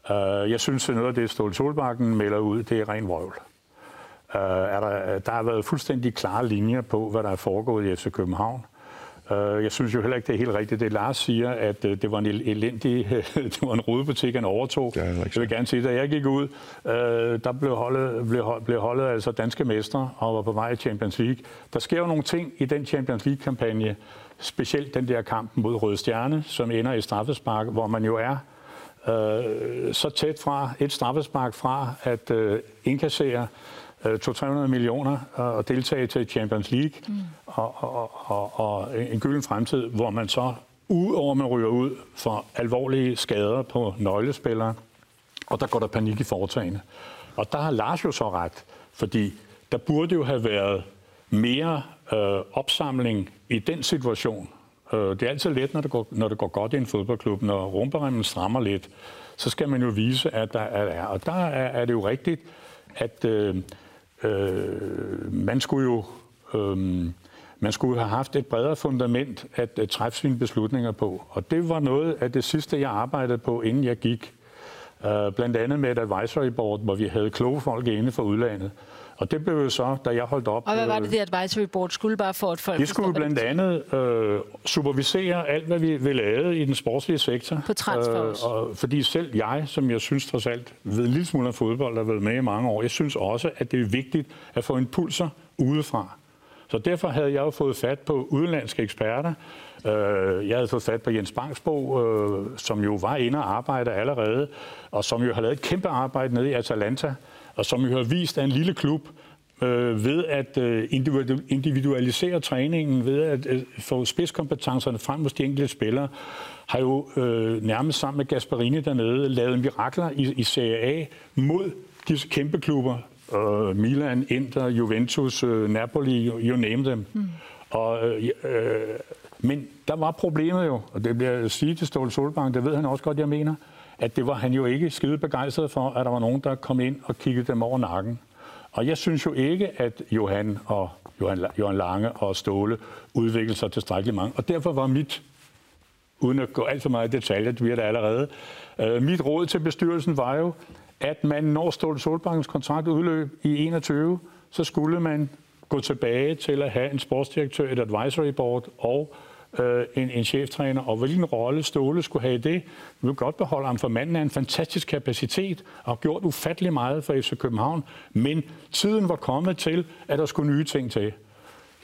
Uh, jeg synes, at noget af det, Ståle Solbakken melder ud, det er ren vrøvl. Uh, er der, der har været fuldstændig klare linjer på, hvad der er foregået i FC København. Uh, jeg synes jo heller ikke, det er helt rigtigt, det Lars siger, at uh, det var en elendig, det var en rodebutik, han overtog. Det er jeg vil gerne sige, da jeg gik ud, uh, der blev holdet, blev, hold- blev holdet altså danske mestre og var på vej i Champions League. Der sker jo nogle ting i den Champions League-kampagne, specielt den der kamp mod Røde Stjerne, som ender i straffespark, hvor man jo er øh, så tæt fra et straffespark fra at øh, indkassere øh, 200-300 millioner øh, og deltage til Champions League mm. og, og, og, og en gylden fremtid, hvor man så udover man ryger ud for alvorlige skader på nøglespillere, og der går der panik i foretagene. Og der har Lars jo så ret, fordi der burde jo have været mere øh, opsamling i den situation. Øh, det er altid let, når det, går, når det går godt i en fodboldklub. Når rumperemmen strammer lidt, så skal man jo vise, at der er... Og der er, er det jo rigtigt, at øh, øh, man skulle jo... Øh, man skulle have haft et bredere fundament at, træffe sine beslutninger på. Og det var noget af det sidste, jeg arbejdede på, inden jeg gik. Uh, blandt andet med et advisory board, hvor vi havde kloge folk inde fra udlandet. Og det blev jo så, da jeg holdt op... Og hvad var øh, det, det advisory board skulle bare for, at folk det skulle blandt andet øh, supervisere alt, hvad vi, vi lavede i den sportslige sektor. På transfer også. og, fordi selv jeg, som jeg synes trods alt ved lille smule af fodbold, der har været med i mange år, jeg synes også, at det er vigtigt at få impulser udefra. Så derfor havde jeg jo fået fat på udenlandske eksperter. Øh, Jeg havde fået fat på Jens Bangsbo, øh, som jo var inde og arbejde allerede, og som jo har lavet et kæmpe arbejde nede i Atalanta, og som jo har vist, at en lille klub øh, ved at øh, individu- individualisere træningen, ved at øh, få spidskompetencerne frem hos de enkelte spillere, har jo øh, nærmest sammen med Gasparini dernede lavet mirakler i, i Serie A mod disse kæmpe klubber. Øh, Milan, Inter, Juventus, øh, Napoli, you, you name them. Mm. Og, øh, øh, men der var problemet jo, og det bliver jeg sige til Ståle Solbank, det ved han også godt, jeg mener, at det var han jo ikke skide begejstret for, at der var nogen, der kom ind og kiggede dem over nakken. Og jeg synes jo ikke, at Johan og Johan, Johan Lange og Ståle udviklede sig tilstrækkeligt mange. Og derfor var mit, uden at gå alt for meget i detaljer, det bliver det allerede, øh, mit råd til bestyrelsen var jo, at man når Ståle Solbankens kontrakt udløb i 21, så skulle man gå tilbage til at have en sportsdirektør, et advisory board og øh, en, en cheftræner, og hvilken rolle Ståle skulle have i det. Vi vil godt beholde ham, for manden er en fantastisk kapacitet og har gjort ufattelig meget for FC København, men tiden var kommet til, at der skulle nye ting til.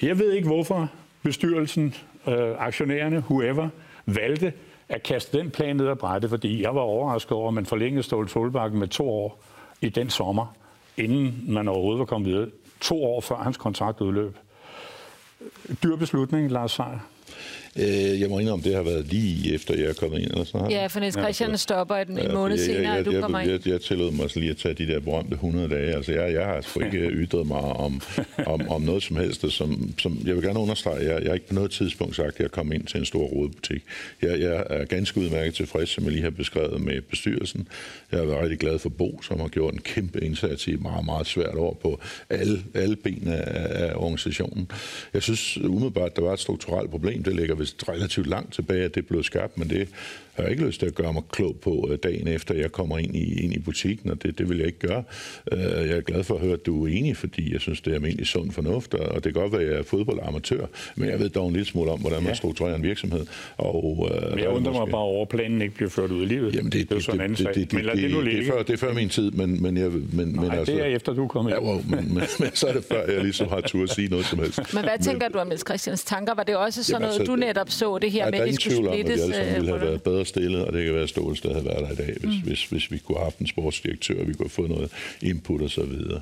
Jeg ved ikke, hvorfor bestyrelsen, øh, aktionærerne, whoever, valgte at kaste den plan ned ad brættet, fordi jeg var overrasket over, at man forlængede Ståle Solbakken med to år i den sommer, inden man overhovedet var kommet videre. To år før hans kontrakt udløb. Dyr beslutning, Lars Seier. Øh, jeg må indrømme, det har været lige efter, jeg er kommet ind. Eller sådan Ja, for Niels Christian stopper en, en måned jeg, senere, jeg, og du jeg, kommer jeg, ind. jeg, jeg tillod mig lige at tage de der berømte 100 dage. Altså, jeg, jeg har sgu ikke ytret mig om, om, om noget som helst. Som, som, jeg vil gerne understrege, jeg, jeg har ikke på noget tidspunkt sagt, at jeg kom ind til en stor rodebutik. Jeg, jeg er ganske udmærket tilfreds, som jeg lige har beskrevet med bestyrelsen. Jeg har været rigtig glad for Bo, som har gjort en kæmpe indsats i et meget, meget svært år på alle, alle benene af, af organisationen. Jeg synes umiddelbart, der var et strukturelt problem. Det ligger vist relativt langt tilbage, at det blev skabt, men det har jeg ikke lyst til at gøre mig klog på øh, dagen efter, jeg kommer ind i, ind i butikken, og det, det vil jeg ikke gøre. Øh, Jeg er glad for at høre, at du er enig, fordi jeg synes, det er almindelig sund fornuft, og det kan godt være, at jeg er fodboldamatør, men jeg ved dog en lille smule om, hvordan man strukturerer en virksomhed. Og, øh, Men der er jeg undrer mig måske- bare over, at planen ikke bliver ført ud i livet. Jamen, det, det er jo sådan en anden sag. Men lad det nu det, ligge. er før, det er før min tid, men, men, jeg, men, men Nej, altså... det er efter, du er kommet Ja, wow, men, men, men, så er det før, jeg ligesom har tur at sige noget som helst. Men hvad tænker du om Niels Christians tanker? Var det også sådan Jamen, noget, altså, du netop så det her Ja, med, der er at vi ingen skulle tvivl om, at vi splittes? alle sammen øh, ville have været bedre stillet, og det kan være, at Ståles havde været der i dag, hvis, mm. hvis, hvis vi kunne have haft en sportsdirektør, og vi kunne have fået noget input og så videre.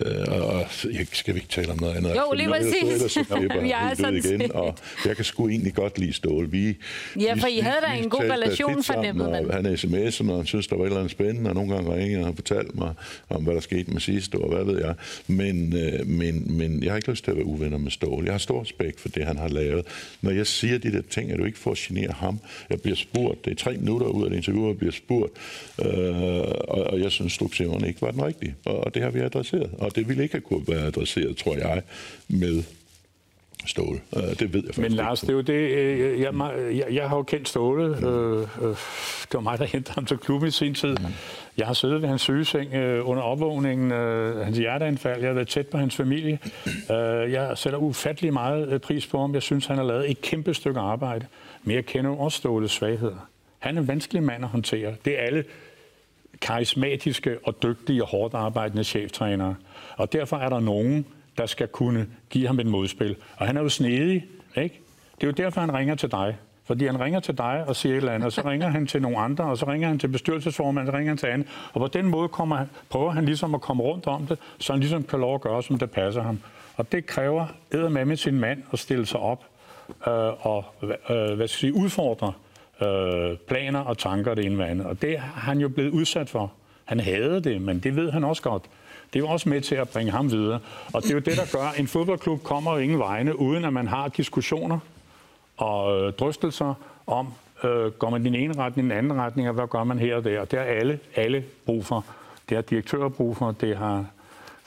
Øh, og, og jeg skal vi ikke tale om noget andet. Jo, lige ellers- præcis. ellers så flipper Vi er sådan igen, set. og jeg kan sgu egentlig godt lide Ståle. Vi, Ja, for vi- I havde da vi en god da relation, fornemmede man. og Han sms'ede, når han synes, der var et eller andet spændende, og nogle gange ringede han og fortalte mig om, hvad der skete med sidste år, hvad ved jeg. Men, øh, men, men jeg har ikke lyst til at være uvenner med Ståle. Jeg har stor respekt for det, han har lavet. Når jeg siger de der ting, er det jo ikke for at genere ham. Jeg bliver spurgt, det er tre minutter ud af det interview, jeg bliver spurgt, øh, og, og jeg synes, strukturen ikke var den rigtige. Og, og det har vi adresseret. Og det ville ikke have kunne være adresseret, tror jeg, med Ståle. Uh, det ved jeg faktisk Men Lars, det er jo det, øh, jeg, jeg, jeg har jo kendt Ståle. Mm. Øh, øh, det var mig, der hentede ham til klubben i sin tid. Mm. Jeg har siddet ved hans sygeseng øh, under opvågningen, øh, hans hjerteanfald. Jeg har været tæt på hans familie. Øh, jeg sætter ufattelig meget øh, pris på ham. Jeg synes, han har lavet et kæmpe stykke arbejde. Men jeg kender også Ståles svagheder. Han er en vanskelig mand at håndtere. Det er alle karismatiske og dygtige og hårdt arbejdende cheftrænere. Og derfor er der nogen, der skal kunne give ham et modspil. Og han er jo snedig, ikke? Det er jo derfor, han ringer til dig. Fordi han ringer til dig og siger et eller andet, og så ringer han til nogle andre, og så ringer han til bestyrelsesformanden, så ringer han til andet. Og på den måde kommer, han, prøver han ligesom at komme rundt om det, så han ligesom kan lov at gøre, som det passer ham. Og det kræver med med sin mand at stille sig op øh, og øh, hvad skal jeg sige, udfordre øh, planer og tanker det ene med andet. Og det har han jo blevet udsat for. Han havde det, men det ved han også godt. Det er jo også med til at bringe ham videre. Og det er jo det, der gør, at en fodboldklub kommer jo ingen vegne, uden at man har diskussioner og øh, drøftelser om, øh, går man i den ene retning, den anden retning, og hvad gør man her og der. Det har alle, alle brug for. Det har direktører brug for, det har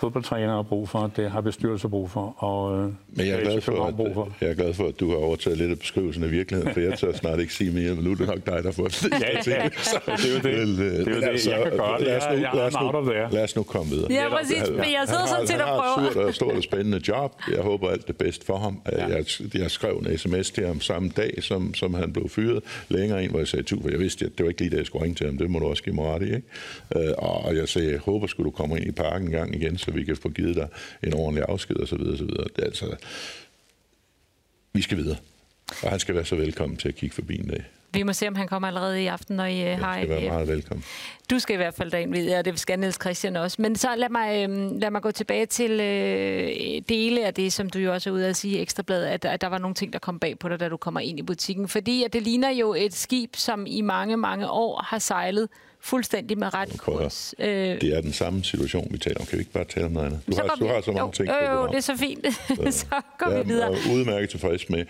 fodboldtrænere brug for, det har bestyrelser brug for, og øh, Men jeg er, glad for, at, for. jeg er glad for, at du har overtaget lidt af beskrivelsen af virkeligheden, for jeg tør snart ikke sige mere, men nu er det nok dig, der får det. ja, ja, det er jo det. Vel, øh, det, er jo det. Altså, jeg kan gøre det. Lad os nu, jeg, lad os nu, lad os nu komme videre. Ja, præcis. Men jeg sidder sådan til at prøve. Han har et stort, stort og spændende job. Jeg håber alt det bedste for ham. Ja. Jeg, jeg skrev en sms til ham samme dag, som, som han blev fyret. Længere ind, hvor jeg sagde, for jeg vidste, at det var ikke lige, da jeg skulle ringe til ham. Det må du også give mig ret i. Ikke? Øh, og jeg sagde, jeg håber, skulle du komme ind i parken en gang igen, så vi kan få givet dig en ordentlig afsked og så videre, så videre. Det er altså, vi skal videre. Og han skal være så velkommen til at kigge forbi en dag. Vi må se, om han kommer allerede i aften, når I har... Jeg skal være meget velkommen. Du skal i hvert fald derind, ved jeg, og det skal Niels Christian også. Men så lad mig, øhm, lad mig gå tilbage til øh, dele af det, som du jo også er ude at sige i Ekstrabladet, at, at der var nogle ting, der kom bag på dig, da du kommer ind i butikken. Fordi at det ligner jo et skib, som i mange, mange år har sejlet fuldstændig med ret kurs. Øh, det er den samme situation, vi taler om. Kan vi ikke bare tale om noget andet? Du, har, du har så mange jo, ting jo, jo, det er så fint. så, så går vi videre. Jeg er udmærket tilfreds med,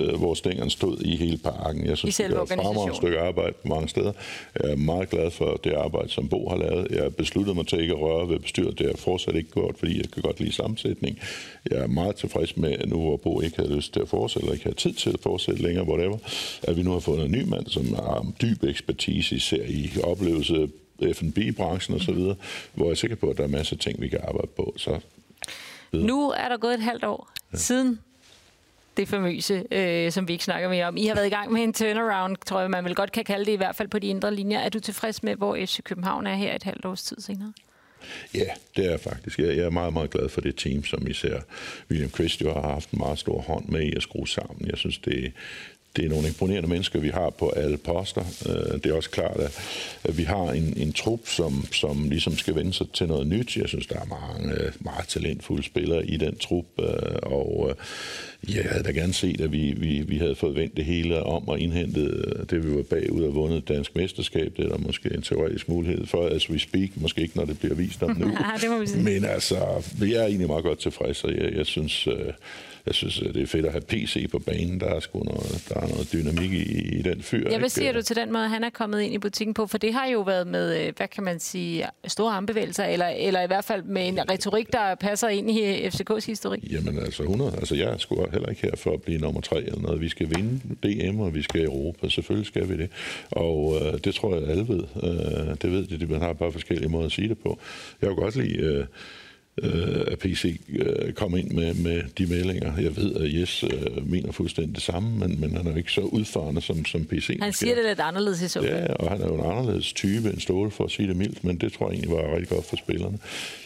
øh, hvor stængeren stod i hele parken. Jeg synes, det er et fremragende stykke arbejde mange steder. Jeg er meget glad for det arbejde, som Bo har lavet. Jeg har besluttet mig til ikke at røre ved bestyret. Det er fortsat ikke gjort, fordi jeg kan godt lide sammensætning. Jeg er meget tilfreds med, nu hvor Bo ikke havde lyst til at fortsætte, eller ikke havde tid til at fortsætte længere, whatever, at vi nu har fundet en ny mand, som har dyb ekspertise, især i oplevelse F&B-branchen osv., hvor jeg er sikker på, at der er masser af ting, vi kan arbejde på. Så videre. Nu er der gået et halvt år ja. siden det famøse, øh, som vi ikke snakker mere om. I har været i gang med en turnaround, tror jeg, man vil godt kan kalde det, i hvert fald på de indre linjer. Er du tilfreds med, hvor FC København er her et halvt års tid senere? Ja, det er jeg faktisk. Jeg er meget, meget glad for det team, som især William Christ jo har haft en meget stor hånd med i at skrue sammen. Jeg synes, det, det er nogle imponerende mennesker, vi har på alle poster. Øh, det er også klart, at vi har en, en trup, som, som ligesom skal vende sig til noget nyt. Jeg synes, der er mange meget talentfulde spillere i den trup, øh, og øh, jeg havde da gerne set, at vi, vi, vi havde fået vendt det hele om og indhentet det, vi var bagud og vundet dansk mesterskab. Det er der måske en teoretisk mulighed for, as we speak. Måske ikke, når det bliver vist om nu. ja, det må vi sige. Men altså, jeg er egentlig meget godt tilfreds, og jeg, jeg synes jeg synes, det er fedt at have PC på banen. Der er sgu noget, der er noget dynamik i, i den fyr. Ja, hvad siger ikke? du til den måde, han er kommet ind i butikken på? For det har jo været med, øh, hvad kan man sige, store armbevægelser, eller, eller i hvert fald med en retorik, der passer ind i FCK's historik. Jamen altså 100. Altså jeg sgu heller ikke her for at blive nummer tre eller noget. Vi skal vinde DM, og vi skal i Europa. Selvfølgelig skal vi det. Og øh, det tror jeg, alle ved. Øh, det ved de. Man har bare forskellige måder at sige det på. Jeg vil godt lide... Øh, øh, at PC øh, kom ind med, med de meldinger. Jeg ved, at Jes øh, mener fuldstændig det samme, men, men han er jo ikke så udfarende som, som PC. Han siger det lidt anderledes i så Ja, og han er jo en anderledes type end Ståle, for at sige det mildt, men det tror jeg egentlig var rigtig godt for spillerne.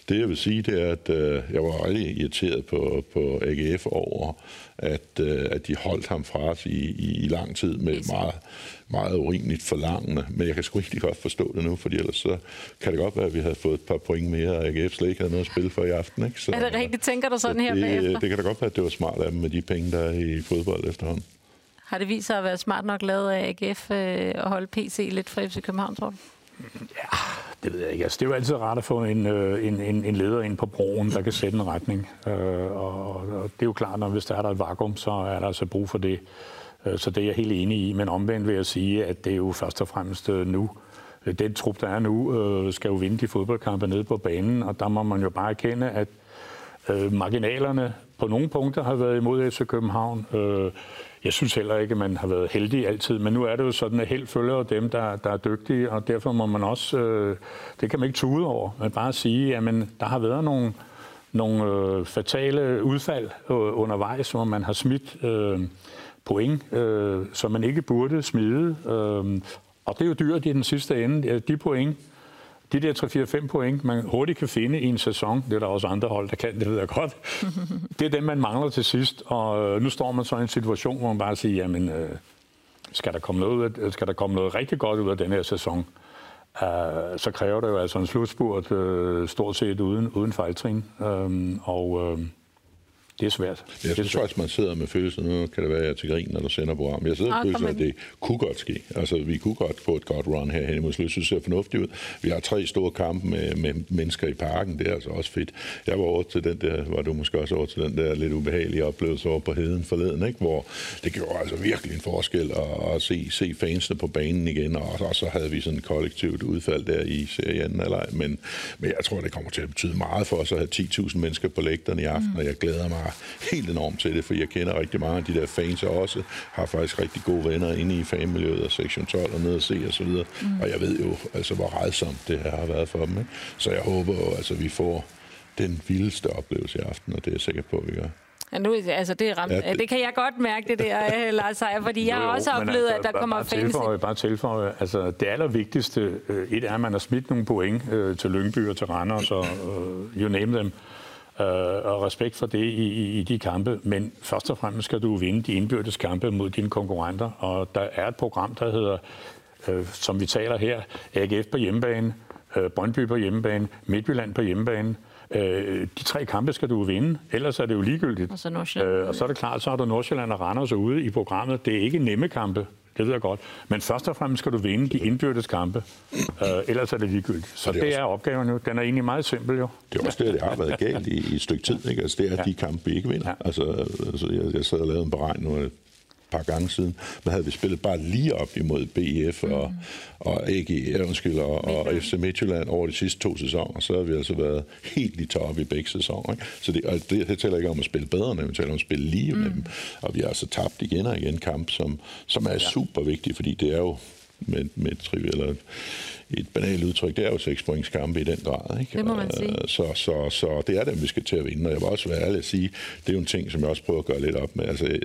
Det jeg vil sige, det er, at øh, jeg var rigtig irriteret på, på AGF over, at, øh, at de holdt ham fra os i, i, i lang tid med meget, meget urimeligt forlangende. Men jeg kan sgu ikke godt forstå det nu, fordi ellers så kan det godt være, at vi havde fået et par point mere, og AGF slet ikke havde noget at spille for i aften. Ikke? Så, er det rigtigt? Tænker du sådan her det, bagefter? Det kan da godt være, at det var smart af dem med de penge, der er i fodbold efterhånden. Har det vist sig at være smart nok lavet af AGF øh, at holde PC lidt fra FC København, tror du? Ja, det ved jeg ikke. Altså, det er jo altid rart at få en, øh, en, en, en leder ind på broen, der kan sætte en retning. Øh, og, og det er jo klart, at hvis der er der et vakuum, så er der altså brug for det. Øh, så det er jeg helt enig i. Men omvendt vil jeg sige, at det er jo først og fremmest nu. Den trup, der er nu, skal jo vinde de fodboldkampe nede på banen, og der må man jo bare erkende, at marginalerne på nogle punkter har været imod FC København. Jeg synes heller ikke, at man har været heldig altid, men nu er det jo sådan, at held følger dem, der, der er dygtige, og derfor må man også, øh, det kan man ikke tude over, men bare sige, at der har været nogle, nogle øh, fatale udfald øh, undervejs, hvor man har smidt øh, point, øh, som man ikke burde smide. Øh, og det er jo dyrt i den sidste ende. De point, de der 3-4-5 point, man hurtigt kan finde i en sæson, det er der også andre hold, der kan, det ved jeg godt, det er dem, man mangler til sidst. Og øh, nu står man så i en situation, hvor man bare siger, jamen, øh, skal der komme noget, skal der komme noget rigtig godt ud af den her sæson, så kræver det jo altså en slutspurt stort set uden, uden fejltrin. Uh, og uh, det er svært. Jeg synes faktisk, man sidder med følelsen, nu kan det være, at jeg til grin, når du sender program. Jeg sidder med følelsen, at det kunne godt ske. Altså, vi kunne godt få et godt run her hen imod slut. Det ser fornuftigt ud. Vi har tre store kampe med, med mennesker i parken. Det er altså også fedt. Jeg var over til den der, var du måske også over til den der lidt ubehagelige oplevelse over på heden forleden, ikke? hvor det gjorde altså virkelig en forskel at, at se, se fansene på banen igen, og, og så havde vi sådan et kollektivt udfald der i serien. Eller, men, men jeg tror, det kommer til at betyde meget for os at have 10.000 mennesker på lægterne i aften, mm. og jeg glæder mig helt enormt til det, for jeg kender rigtig mange af de der fans, og også har faktisk rigtig gode venner inde i fanmiljøet og sektion 12 og nede og se og så videre. Mm. Og jeg ved jo, altså, hvor redsomt det her har været for dem. Ikke? Så jeg håber jo, altså, vi får den vildeste oplevelse i aften, og det er jeg sikker på, at vi gør. Ja, nu, altså det, ramt, ja, det... det kan jeg godt mærke, det der, øh, Lars Seier, fordi jeg har også oplevet, altså, at der kommer bare fans... Tilføje, bare tilføje, altså det allervigtigste, øh, et er, at man har smidt nogle point øh, til Lyngby og til Randers og øh, you name them, øh, og respekt for det i, i, i de kampe. Men først og fremmest skal du vinde de indbyrdes kampe mod dine konkurrenter, og der er et program, der hedder, øh, som vi taler her, AGF på hjemmebane, øh, Brøndby på hjemmebane, Midtjylland på hjemmebane, Øh, de tre kampe skal du vinde, ellers er det jo ligegyldigt. Og så, øh, og så er det klart, så har du Nordsjælland og Randers ude i programmet. Det er ikke nemme kampe, det ved jeg godt. Men først og fremmest skal du vinde de indbyrdes kampe, øh, ellers er det ligegyldigt. Så det er, det er opgaven jo. Den er egentlig meget simpel jo. Det er også det, det har været galt i, i et stykke tid. Ikke? Altså, det er ja. de kampe, vi ikke vinder. Ja. Altså, altså jeg, jeg sad og lavede en beregning par gange siden, men havde vi spillet bare lige op imod BF og, mm. og AG, undskyld, og, og FC Midtjylland over de sidste to sæsoner, så har vi altså været helt i top i begge sæsoner. Ikke? Så det, og det, det taler ikke om at spille bedre, men vi taler om at spille lige mm. med dem. Og vi har altså tabt igen og igen kamp, som, som er ja. super vigtig, fordi det er jo med, med et trivial, eller et banalt udtryk, det er jo seks points kampe i den grad. Ikke? Det må man sige. Så, så, så det er dem, vi skal til at vinde. Og jeg vil også være ærlig at sige, det er jo en ting, som jeg også prøver at gøre lidt op med. Altså,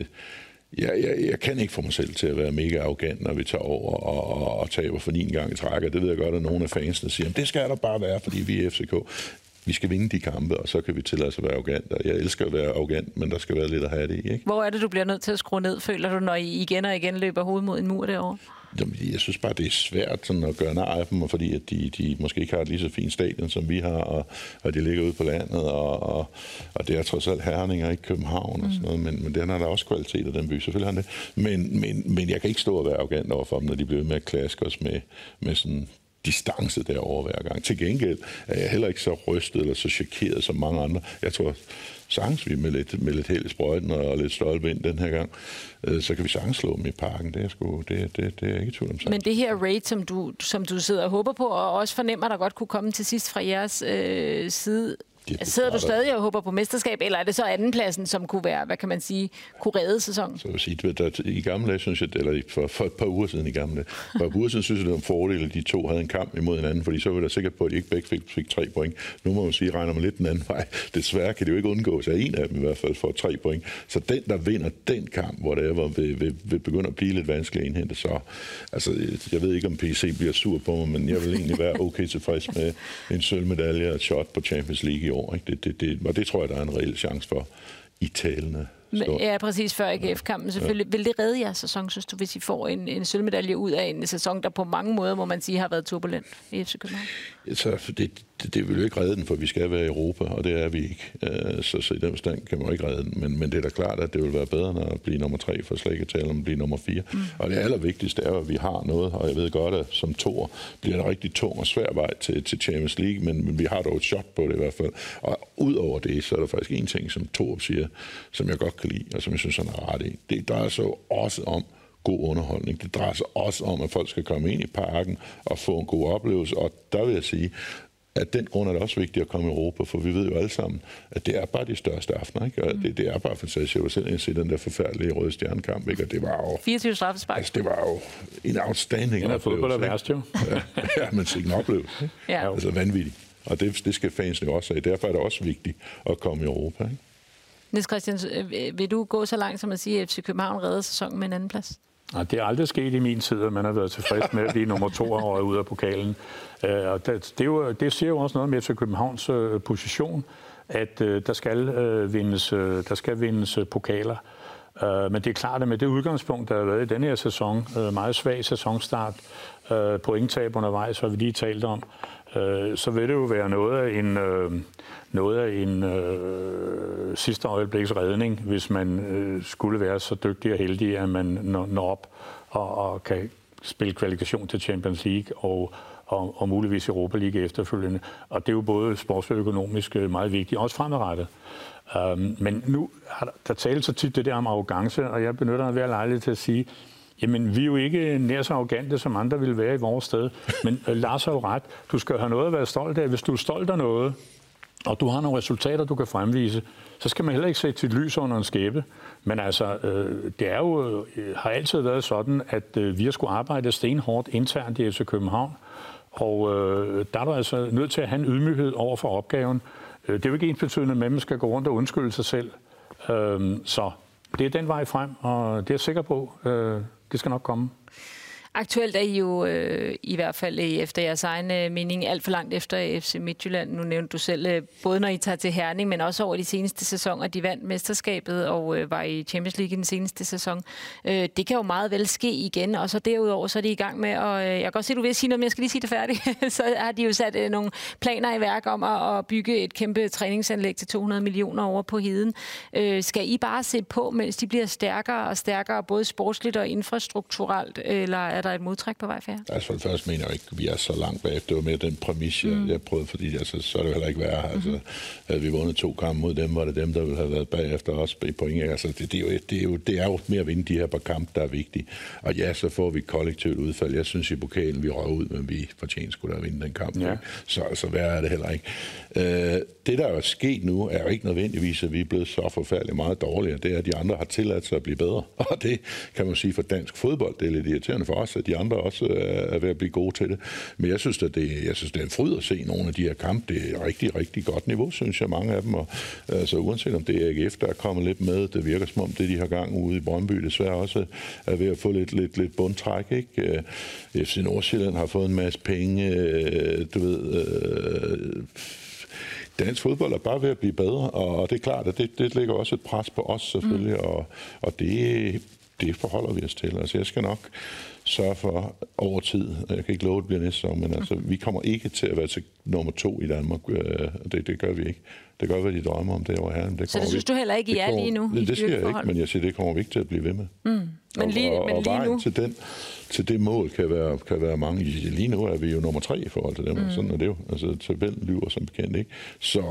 jeg, jeg, jeg kan ikke få mig selv til at være mega arrogant, når vi tager over og, og, og taber for en gang i træk. Og det ved jeg godt, at nogle af fansene siger, det skal der bare være, fordi vi er FCK. Vi skal vinde de kampe, og så kan vi tillade os at være arrogant. Jeg elsker at være arrogant, men der skal være lidt at have det i. Ikke? Hvor er det, du bliver nødt til at skrue ned, føler du, når I igen og igen løber hovedet mod en mur derovre? Jeg synes bare, det er svært sådan at gøre nej af dem, fordi at de, de måske ikke har et lige så fint stadion, som vi har, og, og de ligger ude på landet, og, og, og det er trods alt Herning og ikke København og sådan noget, men, men den har der også kvalitet af den by, selvfølgelig har det. Men, men, men jeg kan ikke stå og være arrogant over for dem, når de bliver med at klaske os med, med sådan distance derover hver gang. Til gengæld er jeg heller ikke så rystet eller så chokeret som mange andre. Jeg tror sagtens vi med lidt, med lidt held i sprøjten og lidt stolpe ind den her gang, øh, så kan vi sagtens slå dem i parken. Det er, sgu, det, det, det er ikke tvivl om sagt. Men det her raid, som du, som du sidder og håber på, og også fornemmer, der godt kunne komme til sidst fra jeres øh, side, Ja, Sidder du stadig og håber på mesterskab, eller er det så andenpladsen, som kunne være, hvad kan man sige, kunne redde sæsonen? Så vil sige, der, i gamle dage, synes jeg, eller for, for et par uger siden i gamle dage, for et par uger siden synes jeg, det var en fordel, at de to havde en kamp imod hinanden, fordi så var der sikkert på, at de ikke begge fik, fik tre point. Nu må man sige, regner man lidt den anden vej. Desværre kan det jo ikke undgå, så en af dem i hvert fald får tre point. Så den, der vinder den kamp, hvor det er, vil, vil, vil begynde at blive lidt vanskeligt at indhente, så altså, jeg ved ikke, om PC bliver sur på mig, men jeg vil egentlig være okay tilfreds med en sølvmedalje og et shot på Champions League i år. Ikke? Det, det, det, og det tror jeg, der er en reel chance for i talende men, ja, præcis før AGF-kampen. Selvfølgelig. Ja. Vil det redde jeres sæson, synes du, hvis I får en, en sølvmedalje ud af en sæson, der på mange måder, må man sige, har været turbulent i FC København? Så det, det, det vil jo ikke redde den, for vi skal være i Europa, og det er vi ikke. Øh, så, så i den stand kan man jo ikke redde den. Men, men det er da klart, at det vil være bedre, når at blive nummer tre, for slet ikke at tale om at blive nummer fire. Mm. Og det allervigtigste er at vi har noget, og jeg ved godt, at som to bliver det rigtig tung og svær vej til, til Champions League, men, men vi har dog et shot på det i hvert fald. Og ud over det, så er der faktisk en ting, som Thor siger, som jeg godt kan lide, og som jeg synes, han er ret i. Det drejer sig også om, god underholdning. Det drejer sig også om, at folk skal komme ind i parken og få en god oplevelse. Og der vil jeg sige, af den grund er det også vigtigt at komme i Europa, for vi ved jo alle sammen, at det er bare de største aftener, ikke? Og det, det er bare fantastisk. Jeg var selv inde den der forfærdelige røde stjernekamp, ikke? Og det var jo... 24 straffespark. Altså, det var jo en outstanding oplevelse. fodbold er værst jo. ja, ja, men sikke en oplevelse. ja. Altså vanvittigt. Og det, det skal fansene også have. Derfor er det også vigtigt at komme i Europa, ikke? Niels Christian, øh, vil du gå så langt som at sige, at FC København redder sæsonen med en anden plads? Nej, det er aldrig sket i min tid, at man har været tilfreds med at blive nummer to og ud af pokalen. Øh, og det, det, er jo, det siger jo også noget med FC Københavns øh, position, at der skal vindes, der skal vindes pokaler. Men det er klart, at med det udgangspunkt, der har været i denne her sæson, meget svag sæsonstart, pointtab undervejs, hvad vi lige talt om, Øh, så vil det jo være noget af en, øh, noget af en øh, sidste øjebliks redning, hvis man øh, skulle være så dygtig og heldig, at man når, når op og, og kan spille kvalifikation til Champions League og, og, og muligvis Europa League efterfølgende. Og det er jo både sportsøkonomisk øh, meget vigtigt, også fremadrettet. Um, men nu har der, der talt så tit det der om arrogance, og jeg benytter hver lejlighed til at sige, Jamen, vi er jo ikke nær så arrogante, som andre vil være i vores sted. Men uh, Lars har jo ret. Du skal have noget at være stolt af. Hvis du er stolt af noget, og du har nogle resultater, du kan fremvise, så skal man heller ikke sætte sit lys under en skæbe. Men altså, øh, det er jo, øh, har altid været sådan, at øh, vi har skulle arbejde stenhårdt internt i FC København, og øh, der er du altså nødt til at have en ydmyghed over for opgaven. Øh, det er jo ikke ens betydende, at man skal gå rundt og undskylde sig selv. Øh, så det er den vej frem, og det er jeg sikker på, øh, det skal nok komme. Aktuelt er I jo øh, i hvert fald øh, efter jeres egen øh, mening alt for langt efter øh, FC Midtjylland. Nu nævnte du selv, øh, både når I tager til Herning, men også over de seneste sæsoner. De vandt mesterskabet og øh, var i Champions League i den seneste sæson. Øh, det kan jo meget vel ske igen, og så derudover så er de i gang med, og øh, jeg kan godt se, at du vil sige noget, men jeg skal lige sige det færdigt. så har de jo sat øh, nogle planer i værk om at, at bygge et kæmpe træningsanlæg til 200 millioner over på heden. Øh, skal I bare se på, mens de bliver stærkere og stærkere, både sportsligt og infrastrukturelt, eller er der et modtræk på vej for jer? Altså for det første mener jeg ikke, at vi er så langt bagefter. Det var mere den præmis, jeg, mm. jeg prøvede, fordi altså, så er det heller ikke værre. Altså, mm-hmm. havde vi vundet to kampe mod dem, var det dem, der ville have været bagefter os i point. Altså, det, det, er jo, det, er jo, det er jo mere at vinde de her par kampe, der er vigtige. Og ja, så får vi et kollektivt udfald. Jeg synes i pokalen, vi røg ud, men vi fortjente skulle da vinde den kamp. Ja. Så altså, værre er det heller ikke. Øh, det, der er sket nu, er jo ikke nødvendigvis, at vi er blevet så forfærdeligt meget dårligere. Det er, at de andre har tilladt sig at blive bedre. Og det kan man sige for dansk fodbold. Det er lidt irriterende for os, at de andre også er ved at blive gode til det. Men jeg synes, at det, jeg synes, det er en fryd at se nogle af de her kampe. Det er rigtig, rigtig godt niveau, synes jeg, mange af dem. Og, altså, uanset om det er AGF, der er kommet lidt med, det virker som om det, de har gang ude i Brøndby, desværre også er ved at få lidt, lidt, lidt bundtræk. Ikke? Øh, FC Nordsjælland har fået en masse penge. Øh, du ved, øh, dansk fodbold er bare ved at blive bedre, og det er klart, at det, det lægger også et pres på os selvfølgelig, mm. og, og det, det forholder vi os til. Altså jeg skal nok sørge for over tid, jeg kan ikke love, at det bliver næste sæson, men altså, vi kommer ikke til at være til nummer to i Danmark. Øh, det, det gør vi ikke. Det gør, hvad de drømmer om det over her. Det så det synes vi, du heller ikke, I er lige nu? Det, det siger jeg ikke, men jeg siger, det kommer vi ikke til at blive ved med. Mm. Men lige, og, og, men lige nu? Til, den, til det mål kan være, kan være mange. Lige nu er vi jo nummer tre i forhold til dem, mm. sådan er det jo. Altså, tabellen lyver som bekendt ikke. Så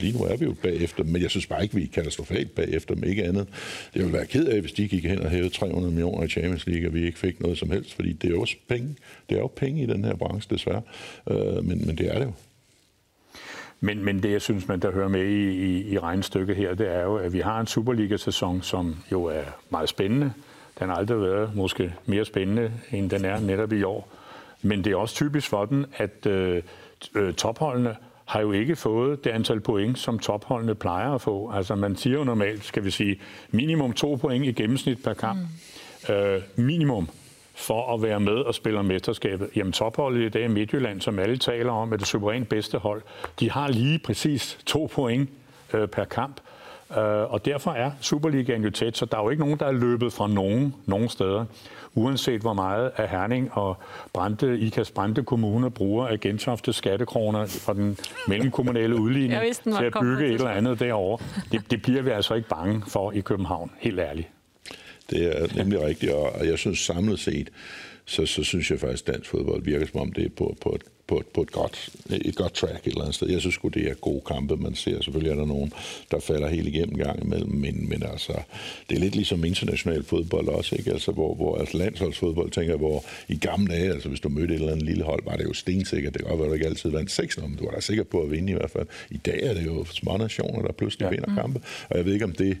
lige nu er vi jo bagefter, men jeg synes bare ikke, vi er katastrofalt bagefter, med ikke andet. Det ville være ked af, hvis de gik hen og hævede 300 millioner i Champions League, og vi ikke fik noget som helst, fordi det er jo også penge. Det er jo penge i den her branche, desværre. Øh, men, men det er det jo. Men, men det, jeg synes, man der hører med i, i, i regnstykket her, det er jo, at vi har en Superliga-sæson, som jo er meget spændende. Den har aldrig været måske mere spændende, end den er netop i år. Men det er også typisk for den, at øh, øh, topholdene har jo ikke fået det antal point, som topholdene plejer at få. Altså man siger jo normalt, skal vi sige, minimum to point i gennemsnit per kamp. Mm. Øh, minimum for at være med og spille om mesterskabet. Jamen topholdet i dag er Midtjylland, som alle taler om, er det suverænt bedste hold. De har lige præcis to point øh, per kamp. Uh, og derfor er Superligaen jo tæt, så der er jo ikke nogen, der er løbet fra nogen, nogen steder. Uanset hvor meget af Herning og Brande, Ikas Brande Kommune bruger af Gentofte skattekroner fra den mellemkommunale udligning til at bygge et eller andet derovre. Det, det bliver vi altså ikke bange for i København, helt ærligt. Det er nemlig rigtigt, og jeg synes samlet set, så, så synes jeg faktisk, at dansk fodbold virker som om det er på, på et på, på et, godt, et godt track et eller andet sted. Jeg synes det er gode kampe, man ser. Selvfølgelig er der nogen, der falder helt igennem gang imellem, men, men altså, det er lidt ligesom international fodbold også, ikke? Altså, hvor, hvor altså landsholdsfodbold, tænker jeg, hvor i gamle dage, altså hvis du mødte et eller andet lille hold, var det jo stensikkert. Det kan godt være, at du ikke altid vandt 6 men du var da sikker på at vinde i hvert fald. I dag er det jo små nationer, der pludselig ja. vinder kampe, og jeg ved ikke, om det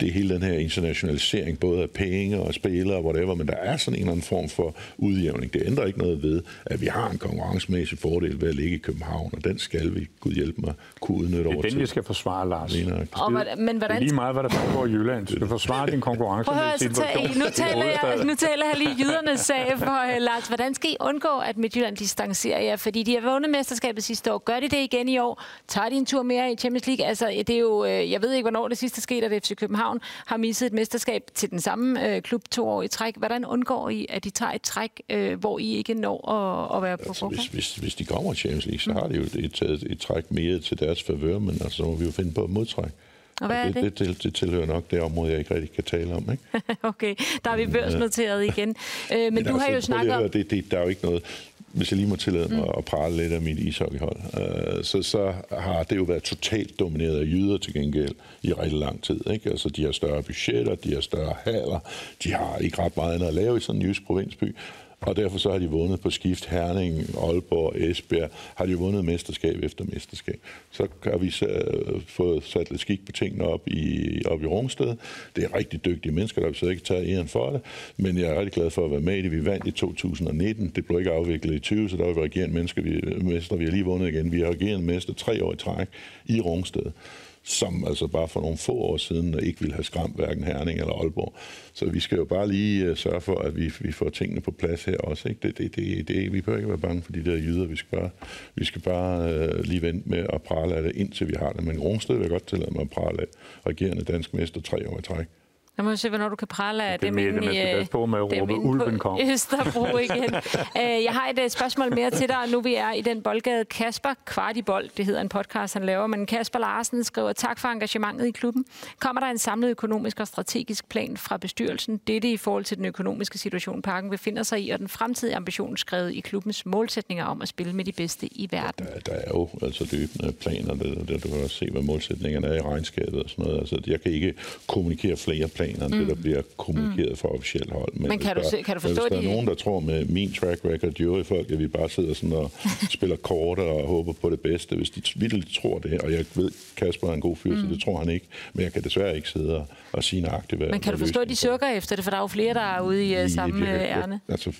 det er hele den her internationalisering, både af penge og spillere og whatever, men der er sådan en eller anden form for udjævning. Det ændrer ikke noget ved, at vi har en konkurrencemæssig fordel ved at ligge i København, og den skal vi, Gud hjælpe mig, kunne udnytte over Det er den, vi skal forsvare, Lars. Og, men hvordan... Det er lige meget, hvad der foregår i Jylland. Du skal forsvare din konkurrencemæssige situation. Nu taler, jeg, nu taler jeg lige jydernes sag for uh, Lars. Hvordan skal I undgå, at Midtjylland distancerer jer? Fordi de har vundet mesterskabet sidste år. Gør de det igen i år? Tager de en tur mere i Champions League? Altså, det er jo, øh, jeg ved ikke, hvornår det sidste skete, at FC København har misset et mesterskab til den samme øh, klub to år i træk. Hvordan undgår I, at de tager et træk, øh, hvor I ikke når at, at være på altså, hvis, hvis, hvis de kommer i Champions League, så mm. har de jo et, taget et træk mere til deres favør, men altså, så må vi jo finde på et modtræk. Og hvad er det? Det, det, det tilhører nok det område, jeg ikke rigtig kan tale om. Ikke? okay, der er vi børsnoteret igen. Øh, men, men du altså, har jo snakket om... Det, det, der er jo ikke noget hvis jeg lige må tillade mig mm. at prale lidt af mit ishockeyhold, øh, så, så har det jo været totalt domineret af jyder til gengæld i rigtig lang tid. Ikke? Altså, de har større budgetter, de har større haller, de har ikke ret meget andet at lave i sådan en jysk provinsby. Og derfor så har de vundet på skift Herning, Aalborg, Esbjerg, har de vundet mesterskab efter mesterskab. Så har vi så, fået sat lidt skik på tingene op i, op i Rungsted. Det er rigtig dygtige mennesker, der vi så ikke tage æren for det, men jeg er rigtig glad for at være med i det. Vi vandt i 2019, det blev ikke afviklet i 20, så der var vi regerende mennesker, vi, mester. Vi har lige vundet igen. Vi har regerende mester tre år i træk i Rungsted som altså bare for nogle få år siden ikke ville have skræmt hverken Herning eller Aalborg. Så vi skal jo bare lige øh, sørge for, at vi, vi får tingene på plads her også. Ikke? Det, det, det, det, vi behøver ikke være bange for de der jyder. Vi skal bare, vi skal bare øh, lige vente med at prale af det, indtil vi har det. Men Rungsted vil jeg godt tillade mig at prale af regerende dansk mester tre år i træk. Nu må vi se, hvornår du kan prale af dem inde i med Østerbro igen. Øh, jeg har et øh, spørgsmål mere til dig, nu vi er i den boldgade. Kasper Kvartibold, det hedder en podcast, han laver, men Kasper Larsen skriver, tak for engagementet i klubben. Kommer der en samlet økonomisk og strategisk plan fra bestyrelsen? Dette i forhold til den økonomiske situation, parken befinder sig i, og den fremtidige ambition skrevet i klubbens målsætninger om at spille med de bedste i verden. Der, der er jo altså løbende planer, der, der, du kan også se, hvad målsætningerne er i regnskabet og sådan noget. Altså, jeg kan ikke kommunikere flere planer planer, mm. det, der mm. bliver kommunikeret mm. fra officielt hold. Men, Men kan, du, der, kan du forstå hvis der er nogen, der tror med min track record, jo folk, at vi bare sidder sådan og spiller korte og håber på det bedste, hvis de virkelig tror det, og jeg ved, Kasper er en god fyr, mm. så det tror han ikke, men jeg kan desværre ikke sidde og, og sige nøjagtigt, hvad Men kan du forstå, at de sukker efter det, for der er jo flere, der er ude i uh, samme ærne? Altså,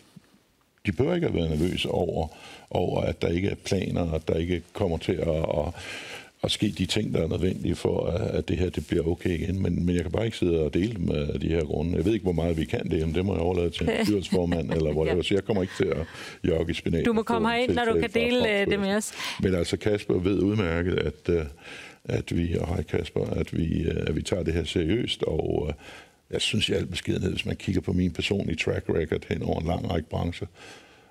de behøver ikke at være nervøse over, over, at der ikke er planer, og der ikke kommer til at, at at ske de ting, der er nødvendige for, at det her det bliver okay igen. Men, men jeg kan bare ikke sidde og dele dem af de her grunde. Jeg ved ikke, hvor meget vi kan det, men det må jeg overlade til en styrelsesformand, eller hvor ja. Så jeg kommer ikke til at jogge i spinat. Du må komme herind, når du kan dele øh, det med os. Men altså, Kasper ved udmærket, at, øh, at vi, og hej Kasper, at vi, øh, at vi tager det her seriøst, og jeg synes i al beskedenhed, hvis man kigger på min personlige track record hen over en lang række brancher,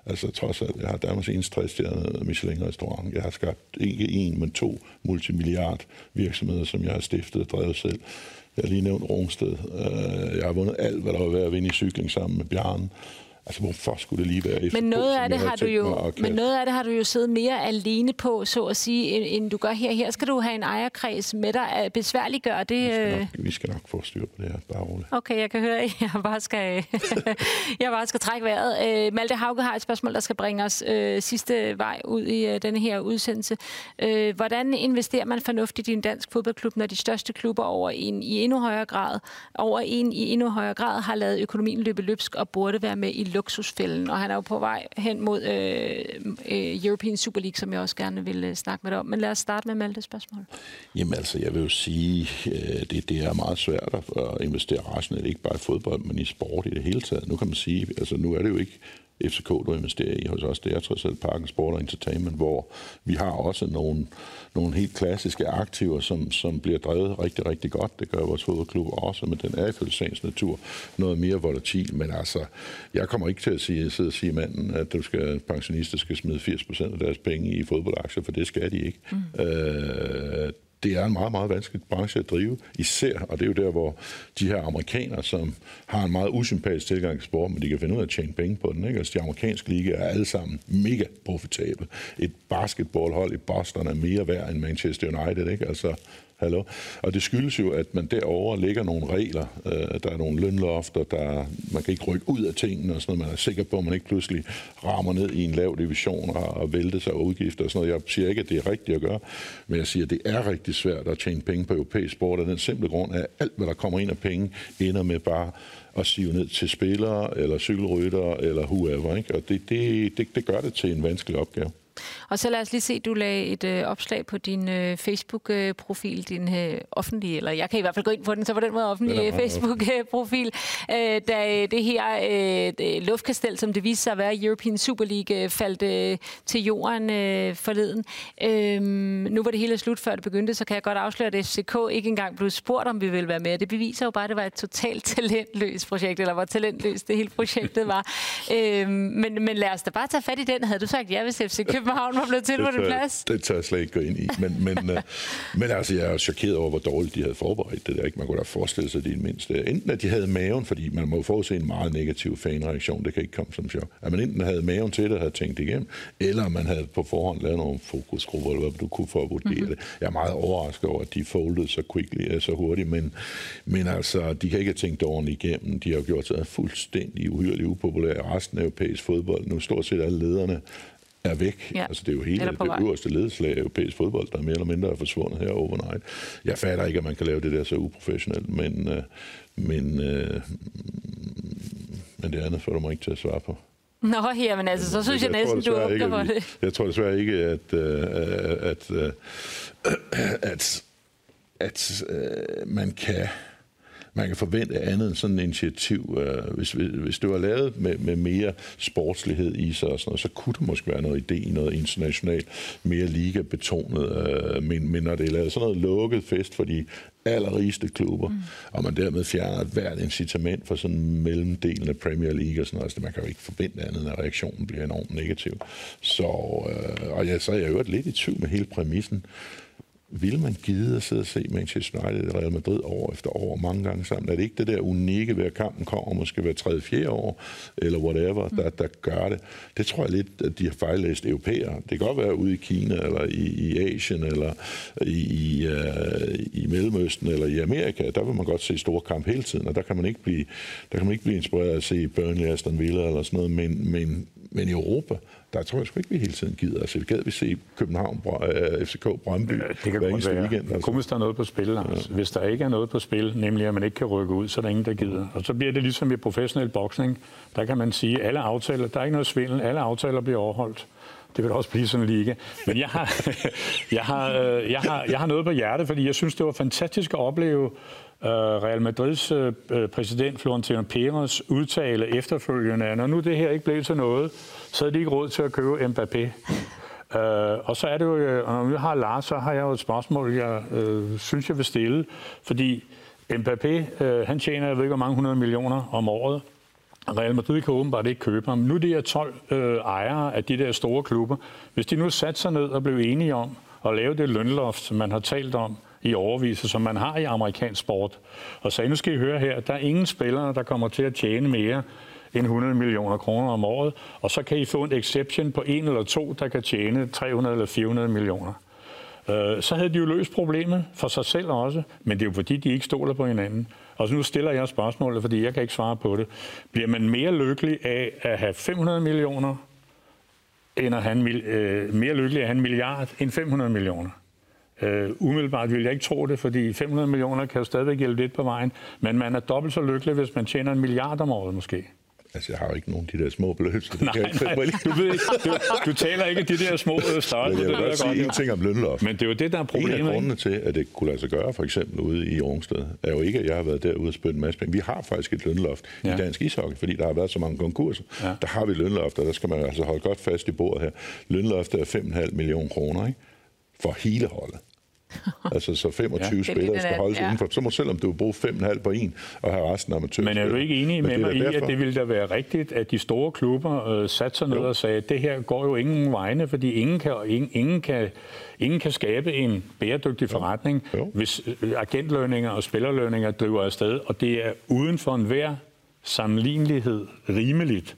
Altså trods alt, jeg har Danmarks eneste træstjernede Michelin-restaurant. Jeg har skabt ikke en, men to multimilliard virksomheder, som jeg har stiftet og drevet selv. Jeg har lige nævnt Rungsted. Øh, jeg har vundet alt, hvad der var værd at vinde i cykling sammen med Bjørn. Altså, hvorfor skulle det lige være efter men noget, af det har du jo, men noget af det har du jo siddet mere alene på, så at sige, end, end du gør her. Her skal du have en ejerkreds med dig. Besværliggør det? Vi skal, nok, vi skal nok få styr på det her, bare roligt. Okay, jeg kan høre, at jeg bare skal, jeg bare skal trække vejret. Øh, Malte Hauge har et spørgsmål, der skal bringe os øh, sidste vej ud i øh, denne her udsendelse. Øh, hvordan investerer man fornuftigt i en dansk fodboldklub, når de største klubber over en i endnu højere grad, over en i endnu højere grad har lavet økonomien løbe løbsk og burde være med i luksusfælden, og han er jo på vej hen mod øh, øh, European Super League, som jeg også gerne vil øh, snakke med dig om. Men lad os starte med Maltes spørgsmål. Jamen altså, jeg vil jo sige, øh, det, det er meget svært at investere rationelt, ikke bare i fodbold, men i sport i det hele taget. Nu kan man sige, altså nu er det jo ikke FCK, du investerer i hos os. Det er trods alt Parken Sport og Entertainment, hvor vi har også nogle, nogle helt klassiske aktiver, som, som bliver drevet rigtig, rigtig godt. Det gør vores fodboldklub også, men den er ifølge sagens natur noget mere volatil. Men altså, jeg kommer ikke til at sige, sidde og sige manden, at du skal, pensionister skal smide 80% af deres penge i fodboldaktier, for det skal de ikke. Mm. Øh, det er en meget, meget vanskelig branche at drive, især, og det er jo der, hvor de her amerikanere, som har en meget usympatisk tilgang til sport, men de kan finde ud af at tjene penge på den. Ikke? Altså, de amerikanske ligaer er alle sammen mega profitable. Et basketballhold i Boston er mere værd end Manchester United. Ikke? Altså, Hallo? Og det skyldes jo, at man derover ligger nogle regler. Øh, der er nogle lønlofter, der, man kan ikke rykke ud af tingene og sådan noget. Man er sikker på, at man ikke pludselig rammer ned i en lav division og, og vælter sig udgifter og sådan noget. Jeg siger ikke, at det er rigtigt at gøre, men jeg siger, at det er rigtig svært at tjene penge på europæisk sport af den simple grund, at alt, hvad der kommer ind af penge, ender med bare at sive ned til spillere, eller cykelryttere, eller whoever. Ikke? Og det, det, det, det gør det til en vanskelig opgave. Og så lad os lige se, du lagde et øh, opslag på din øh, Facebook-profil, din øh, offentlige, eller jeg kan i hvert fald gå ind på den, så på den måde offentlige Facebook-profil, øh, da det her øh, luftkastel, som det viste sig at være European Super League, øh, faldt øh, til jorden øh, forleden. Øh, nu var det hele slut, før det begyndte, så kan jeg godt afsløre, at FCK ikke engang blev spurgt, om vi ville være med. Det beviser jo bare, at det var et totalt talentløst projekt, eller hvor talentløst det hele projektet var. øh, men, men lad os da bare tage fat i den. Havde du sagt ja, hvis FC København var blevet tilbudt en plads? Det tør jeg slet ikke gå ind i. Men, men, uh, men altså, jeg er chokeret over, hvor dårligt de havde forberedt det der. Ikke? Man kunne da forestille sig det i mindste. Enten at de havde maven, fordi man må forudse en meget negativ fanreaktion, det kan ikke komme som chok. At man enten havde maven til det og havde tænkt igennem, eller man havde på forhånd lavet nogle fokusgrupper, eller hvad du kunne for at vurdere mm-hmm. det. Jeg er meget overrasket over, at de foldede så quickly, så hurtigt, men, men altså, de kan ikke have tænkt ordentligt igennem. De har gjort sig fuldstændig uhyrligt upopulære i resten af europæisk fodbold. Nu stort set alle lederne er væk. Ja. Altså, det er jo hele det øverste ledeslag af europæisk fodbold, der mere eller mindre er forsvundet her overnight. Jeg fatter ikke, at man kan lave det der så uprofessionelt, men, øh, men, øh, men det andet får du mig ikke til at svare på. Nå, men altså, så synes jeg, jeg næsten, du åbner for det. Jeg tror desværre ikke, at, øh, at, at, at, at, at, at man kan man kan forvente andet end sådan et initiativ. Øh, hvis, hvis det var lavet med, med mere sportslighed i sig, og sådan noget, så kunne der måske være noget idé i noget internationalt, mere liga-betonet. Øh, men, men når det er lavet sådan noget lukket fest for de allerrigeste klubber, mm. og man dermed fjerner et hvert incitament for sådan mellemdelen af Premier League og sådan noget, altså man kan jo ikke forvente andet, at reaktionen bliver enormt negativ. Så, øh, og ja, så er jeg jo lidt i tvivl med hele præmissen vil man gide at sidde og se Manchester United og Real Madrid år efter år mange gange sammen? Er det ikke det der unikke ved, at kampen kommer måske hver tredje, fjerde år, eller whatever, der, der gør det? Det tror jeg lidt, at de har fejllæst europæere. Det kan godt være ude i Kina, eller i, i Asien, eller i, i, uh, i Mellemøsten, eller i Amerika. Der vil man godt se store kamp hele tiden, og der kan man ikke blive, der kan man ikke blive inspireret af at se Burnley, Aston Villa eller sådan noget, men, men, men i Europa, der tror jeg sgu ikke, vi hele tiden gider. Altså, vi gad vi se København, uh, FCK, Brøndby ja, det kan hver eneste være. weekend. Altså. Kun hvis der er noget på spil, Lars. Ja. Hvis der ikke er noget på spil, nemlig at man ikke kan rykke ud, så er der ingen, der gider. Og så bliver det ligesom i professionel boksning. Der kan man sige, alle aftaler, der er ikke noget svindel, alle aftaler bliver overholdt. Det vil også blive sådan en liga. Men jeg har, jeg, har, øh, jeg, har, jeg har noget på hjertet, fordi jeg synes, det var fantastisk at opleve Øh, Real Madrids øh, øh, præsident Florentino Perez udtale efterfølgende, at når nu det her ikke blev til noget, så havde de ikke råd til at købe Mbappé. Uh, og så er det jo, og når vi har Lars, så har jeg jo et spørgsmål, jeg uh, synes, jeg vil stille. Fordi Mbappé, uh, han tjener, jeg ved ikke, hvor mange hundrede millioner om året. Real Madrid kan åbenbart ikke købe ham. Nu er de her 12 øh, ejere af de der store klubber. Hvis de nu satte sig ned og blev enige om at lave det lønloft, som man har talt om i overvis, som man har i amerikansk sport, og sagde, nu skal I høre her, der er ingen spillere, der kommer til at tjene mere end 100 millioner kroner om året, og så kan I få en exception på en eller to, der kan tjene 300 eller 400 millioner. Øh, så havde de jo løst problemet for sig selv også, men det er jo fordi, de ikke stoler på hinanden. Og så nu stiller jeg spørgsmålet, fordi jeg kan ikke svare på det. Bliver man mere lykkelig af at have 500 millioner, end at have en, øh, mere lykkelig af at have en milliard end 500 millioner? Uh, umiddelbart vil jeg ikke tro det, fordi 500 millioner kan jo stadigvæk hjælpe lidt på vejen, men man er dobbelt så lykkelig, hvis man tjener en milliard om året måske. Altså, jeg har jo ikke nogen af de der små beløb. Så nej, nej, du, ved, du, du taler ikke de der små størrelser. Men jeg vil godt sige en ting om lønloft. Men det er jo det, der er problemet. En af grundene til, at det kunne lade sig gøre, for eksempel ude i Rungsted, er jo ikke, at jeg har været derude og spille en masse penge. Vi har faktisk et lønloft ja. i dansk ishockey, fordi der har været så mange konkurser. Ja. Der har vi lønloft, og der skal man altså holde godt fast i bordet her. Lønloft er 5,5 millioner kroner, ikke? For hele holdet. altså så 25 ja. spillere skal holdes ja. indenfor. Så må selvom du bruge 5,5 på en og have resten af amatør. Men er du ikke enig med mig i, derfor... at det ville da være rigtigt, at de store klubber øh, satte sig ned jo. og sagde, at det her går jo ingen vegne, fordi ingen kan, ingen, ingen kan, ingen kan skabe en bæredygtig forretning, jo. Jo. hvis øh, agentlønninger og spillerlønninger driver afsted, og det er uden for enhver sammenlignelighed rimeligt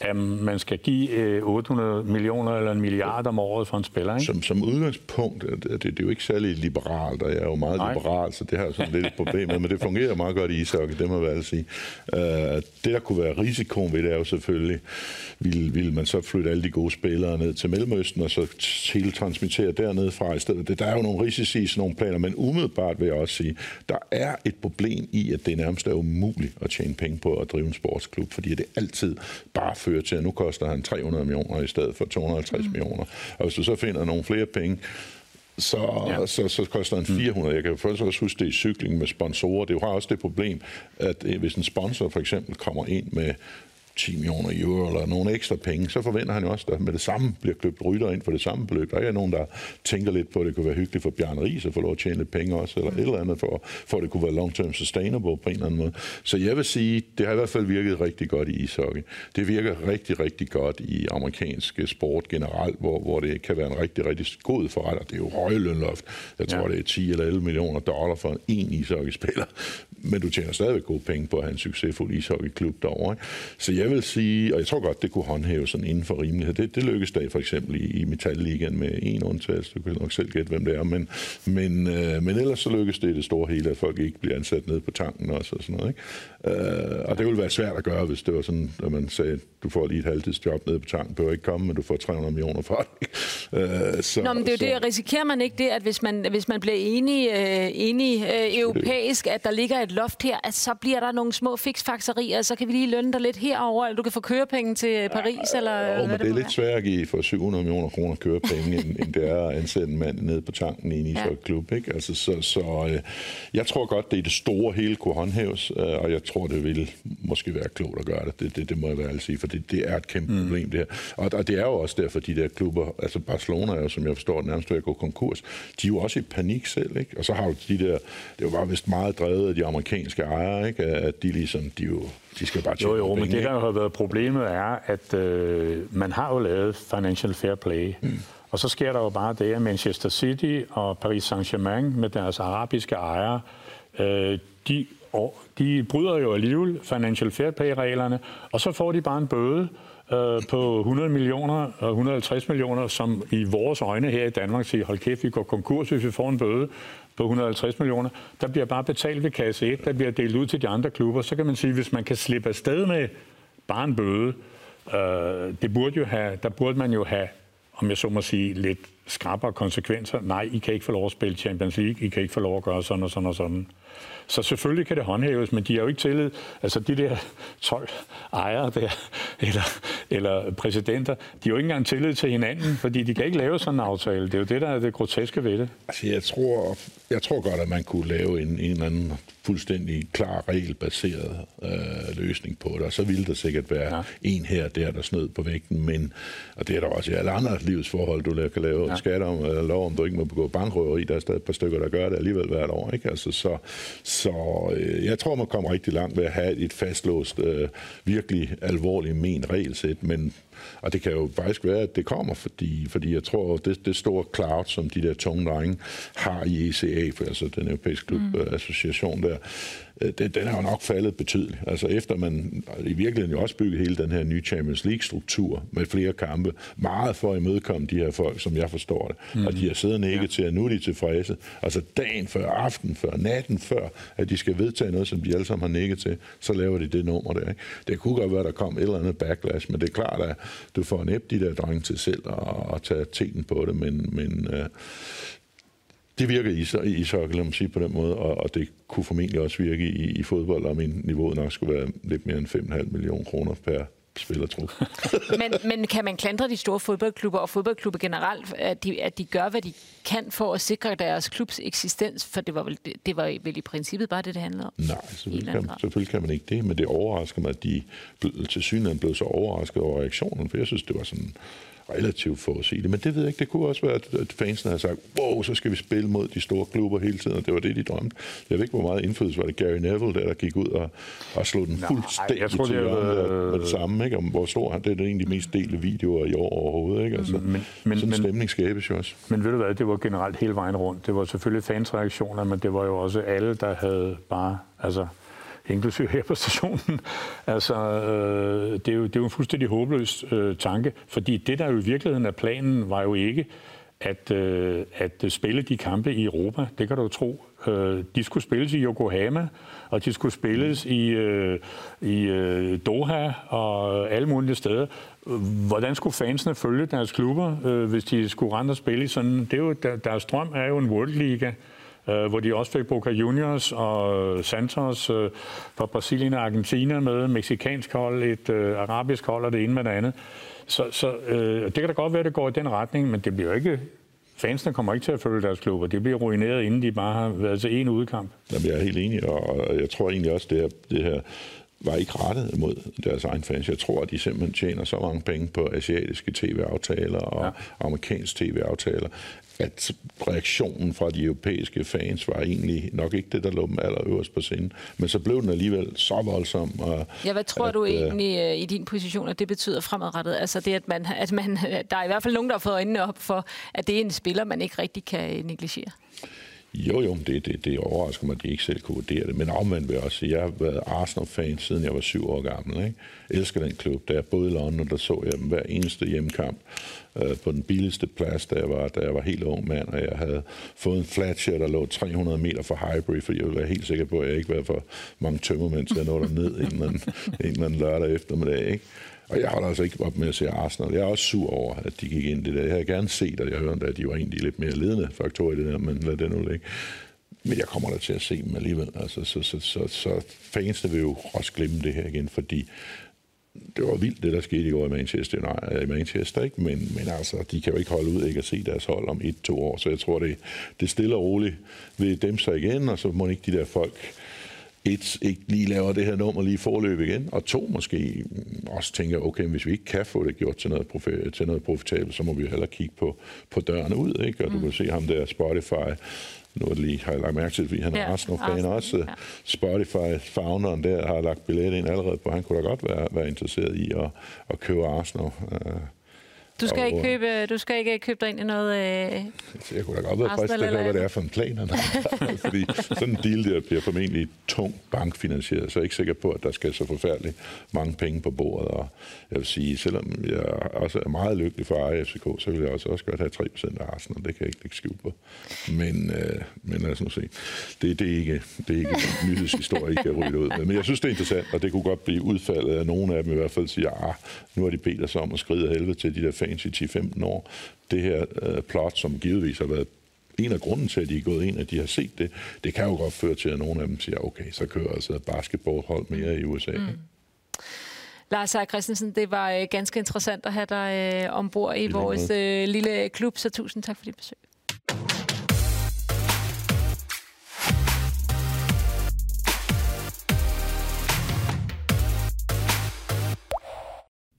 at man skal give 800 øh, millioner eller en milliard om året for en spiller. Ikke? Som, som udgangspunkt det, det er jo ikke særlig liberalt, og jeg er jo meget Nej. liberal, så det har sådan lidt et problem med, men det fungerer meget godt i ishockey, det må jeg vel sige. Uh, det, der kunne være risikoen ved det, er jo selvfølgelig, vil, vil man så flytte alle de gode spillere ned til Mellemøsten, og så hele transmittere dernede fra i stedet. Det, der er jo nogle risici i sådan nogle planer, men umiddelbart vil jeg også sige, der er et problem i, at det nærmest er umuligt at tjene penge på at drive en sportsklub, fordi det altid bare fører til, at nu koster han 300 millioner i stedet for 250 mm. millioner. Og hvis du så finder nogle flere penge, så, ja. så, så koster han 400. Mm. Jeg kan først også huske det i cykling med sponsorer. Det har også det problem, at øh, hvis en sponsor for eksempel kommer ind med 10 millioner euro eller nogle ekstra penge, så forventer han jo også, at med det samme bliver købt rytter ind for det samme beløb. Der er nogen, der tænker lidt på, at det kunne være hyggeligt for Bjørn Ries at få lov at tjene lidt penge også, eller et eller andet, for, for at det kunne være long-term sustainable på en eller anden måde. Så jeg vil sige, det har i hvert fald virket rigtig godt i ishockey. Det virker rigtig, rigtig godt i amerikansk sport generelt, hvor, hvor det kan være en rigtig, rigtig god forretning. Det er jo høje lønloft. Jeg tror, ja. det er 10 eller 11 millioner dollar for en ishockeyspiller. Men du tjener stadigvæk gode penge på at have en succesfuld ishockeyklub derovre. Ikke? Så jeg vil sige, og jeg tror godt, det kunne håndhæve sådan inden for rimelighed. Det, det lykkes da for eksempel i, i Metalligaen med en undtagelse. Du kan nok selv gætte, hvem det er. Men, men, øh, men ellers så lykkes det i det store hele, at folk ikke bliver ansat ned på tanken også og sådan noget. Ikke? Øh, og det ville være svært at gøre, hvis det var sådan, at man sagde, du får lige et halvtidsjob nede på tanken, behøver ikke komme, men du får 300 millioner for det. Øh, så, Nå, men det er jo så, det, risikerer man ikke det, at hvis man, hvis man bliver enig, øh, enig øh, europæisk, at der ligger et loft her, at så bliver der nogle små fiksfakserier, så kan vi lige lønne dig lidt herover, eller du kan få kørepenge til Paris, ja, eller jo, men det, det er lidt svært at give for 700 millioner kroner kørepenge, end, end det er at ansætte en mand nede på tanken i en ja. klub. Ikke? Altså, så, så øh, jeg tror godt, det i det store hele kunne håndhæves, øh, og jeg tror, det vil måske være klogt at gøre det. Det, det, det må jeg være sige, for det, det er et kæmpe mm. problem, det her. Og, og det er jo også derfor, de der klubber, altså Barcelona er jo, som jeg forstår, nærmest ved at gå konkurs. De er jo også i panik selv, ikke? Og så har du de der, det var vist meget drevet af de amerikanske ejere, ikke? At de ligesom, de jo de skal bare Jo, jo, penge, men det, der har været problemet, er, at øh, man har jo lavet financial fair play. Mm. Og så sker der jo bare det, at Manchester City og Paris Saint-Germain med deres arabiske ejere, øh, de, og, de bryder jo alligevel financial fair play-reglerne, og så får de bare en bøde øh, på 100 millioner og 150 millioner, som i vores øjne her i Danmark siger, hold kæft, vi går konkurs, hvis vi får en bøde på 150 millioner. Der bliver bare betalt ved kasse 1, der bliver delt ud til de andre klubber. Så kan man sige, hvis man kan slippe afsted med bare en bøde, øh, det burde jo have, der burde man jo have, om jeg så må sige, lidt skrappere konsekvenser. Nej, I kan ikke få lov at spille Champions League, I kan ikke få lov at gøre sådan og sådan og sådan. Så selvfølgelig kan det håndhæves, men de har jo ikke tillid. Altså de der 12 ejere der, eller, eller præsidenter, de har jo ikke engang tillid til hinanden, fordi de kan ikke lave sådan en aftale. Det er jo det, der er det groteske ved det. Altså jeg tror, jeg tror godt, at man kunne lave en, en eller anden fuldstændig klar, regelbaseret øh, løsning på det. Og så ville der sikkert være ja. en her der, der snød på vægten, men, og det er der også i alle andre livsforhold, du kan lave ja skat om, eller lov om, du ikke må begå bankrøveri. Der er stadig et par stykker, der gør det alligevel hvert år. Ikke? Altså, så, så øh, jeg tror, man kommer rigtig langt ved at have et fastlåst, øh, virkelig alvorligt men regelsæt, men og det kan jo faktisk være, at det kommer, fordi, fordi jeg tror, det, det store cloud, som de der tunge drenge har i ECA, for altså den europæiske klubassociation mm. der, Øh, den, den har jo nok faldet betydeligt. Altså efter man i virkeligheden jo også bygget hele den her nye Champions League-struktur med flere kampe, meget for at imødekomme de her folk, som jeg forstår det. Mm. Og de har siddet ikke ja. til, at nu er de tilfredse. Altså dagen før, aften før, natten før, at de skal vedtage noget, som de alle sammen har nikket til, så laver de det nummer der. Ikke? Det kunne godt være, at der kom et eller andet backlash, men det er klart, at du får næppe de der drenge til selv at, at tage teten på det, men, men øh, det virker i, i ishockey, lad mig sige på den måde, og, og det kunne formentlig også virke i, i fodbold, om niveauet nok skulle være lidt mere end 5,5 millioner kroner per, spillertrup. men, men kan man klandre de store fodboldklubber og fodboldklubber generelt, at de, at de gør, hvad de kan for at sikre deres klubs eksistens? For det var vel, det var vel i princippet bare det, det handlede om? Nej, selvfølgelig kan, selvfølgelig kan man ikke det, men det overrasker mig, at de til synligheden blev så overrasket over reaktionen, for jeg synes, det var sådan relativt for at sige det. Men det ved jeg ikke. Det kunne også være, at fansene havde sagt, wow, så skal vi spille mod de store klubber hele tiden, og det var det, de drømte. Jeg ved ikke, hvor meget indflydelse var det Gary Neville, der, der gik ud og, og slog den fuldstændig jeg tror, til hjørnet med det samme. Ikke? Om hvor stor han, det er det egentlig mest delte videoer i år overhovedet. Ikke? Altså, men, men, sådan en stemning skabes jo også. Men ved du hvad, det var generelt hele vejen rundt. Det var selvfølgelig fansreaktioner, men det var jo også alle, der havde bare... Altså, inklusive her på stationen. altså, øh, det, er jo, det er jo en fuldstændig håbløs øh, tanke, fordi det, der jo i virkeligheden er planen, var jo ikke at, øh, at spille de kampe i Europa. Det kan du jo tro. Øh, de skulle spilles i Yokohama, og de skulle spilles i, øh, i øh, Doha og alle mulige steder. Hvordan skulle fansene følge deres klubber, øh, hvis de skulle rende og spille i sådan? Det er jo, der, deres drøm er jo en World League øh, hvor de også fik Boca Juniors og Santos øh, fra Brasilien og Argentina med, meksikansk hold, et øh, arabisk hold og det ene med det andet. Så, så øh, det kan da godt være, at det går i den retning, men det bliver ikke fansene kommer ikke til at følge deres klubber. Det bliver ruineret, inden de bare har været til en udkamp. Jamen, jeg er helt enig, og jeg tror egentlig også, det, her, det her var ikke rettet mod deres egen fans. Jeg tror, at de simpelthen tjener så mange penge på asiatiske tv-aftaler og ja. amerikanske tv-aftaler, at reaktionen fra de europæiske fans var egentlig nok ikke det, der lå dem allerøverst på scenen. Men så blev den alligevel så voldsom. Og, ja, hvad tror at, du øh, egentlig øh, i din position, at det betyder fremadrettet? Altså det, at man, at man, der er i hvert fald nogen, der har fået øjnene op for, at det er en spiller, man ikke rigtig kan negligere. Jo, jo, det, det, det overrasker mig, at de ikke selv kunne vurdere det. Men omvendt vil jeg også sige, jeg har været Arsenal-fan, siden jeg var syv år gammel. Ikke? Jeg elsker den klub. Da jeg boede i London, der så jeg dem hver eneste hjemmekamp øh, på den billigste plads, da jeg, var, da jeg var helt ung mand, og jeg havde fået en flatshare, der lå 300 meter fra Highbury, for jeg ville være helt sikker på, at jeg ikke var for mange tømmermænd til at nå ned en eller anden, en eller anden lørdag eftermiddag. Ikke? Og jeg holder altså ikke op med at se Arsenal. Jeg er også sur over, at de gik ind i det der. Jeg havde gerne set, og jeg hørte, at de var egentlig lidt mere ledende faktorer i det der, men lad det nu ligge. Men jeg kommer da til at se dem alligevel. Altså, så, så, så, så fansene vil jo også glemme det her igen, fordi det var vildt, det der skete i går i Manchester, nej, i Manchester ikke? Men, men altså, de kan jo ikke holde ud ikke at se deres hold om et-to år, så jeg tror, det, det stille og roligt vil dem sig igen, og så må ikke de der folk et, ikke lige laver det her nummer lige forløb igen, og to måske også tænker, okay, hvis vi ikke kan få det gjort til noget, profi- til noget profitabelt, så må vi jo hellere kigge på, på dørene ud, ikke? Og mm. du kan se ham der Spotify, nu det lige, har jeg lagt mærke til, fordi han er ja, Arsenal-fan også. Ja. Spotify-founderen der har lagt billet ind allerede på, han kunne da godt være, være interesseret i at, at købe Arsenal. Uh, du skal, ikke købe, du skal ikke købe dig ind i noget... Øh, jeg kunne da godt være fristet at høre, hvad det er for en plan, han har. Fordi sådan en deal der bliver formentlig tung bankfinansieret, så jeg er ikke sikker på, at der skal så forfærdeligt mange penge på bordet. Og jeg vil sige, selvom jeg også er meget lykkelig for AFCK, så vil jeg også, også godt have 3% af Arsenal. Det kan jeg ikke lægge skjul på. Men, øh, men lad os nu se. Det, det, er ikke, det er ikke en nyhedshistorie, I kan ryge ud med. Men jeg synes, det er interessant, og det kunne godt blive udfaldet af nogle af dem i hvert fald siger, ah, nu har de bedt os om at skride helvede til de der fans i 10-15 år. Det her øh, plot, som givetvis har været en af grunden til, at de er gået ind, at de har set det, det kan jo godt føre til, at nogle af dem siger, okay, så kører altså basketballhold mere i USA. Mm. Lars Ejer Christensen, det var øh, ganske interessant at have dig øh, ombord i I vores øh, lille klub, så tusind tak for dit besøg.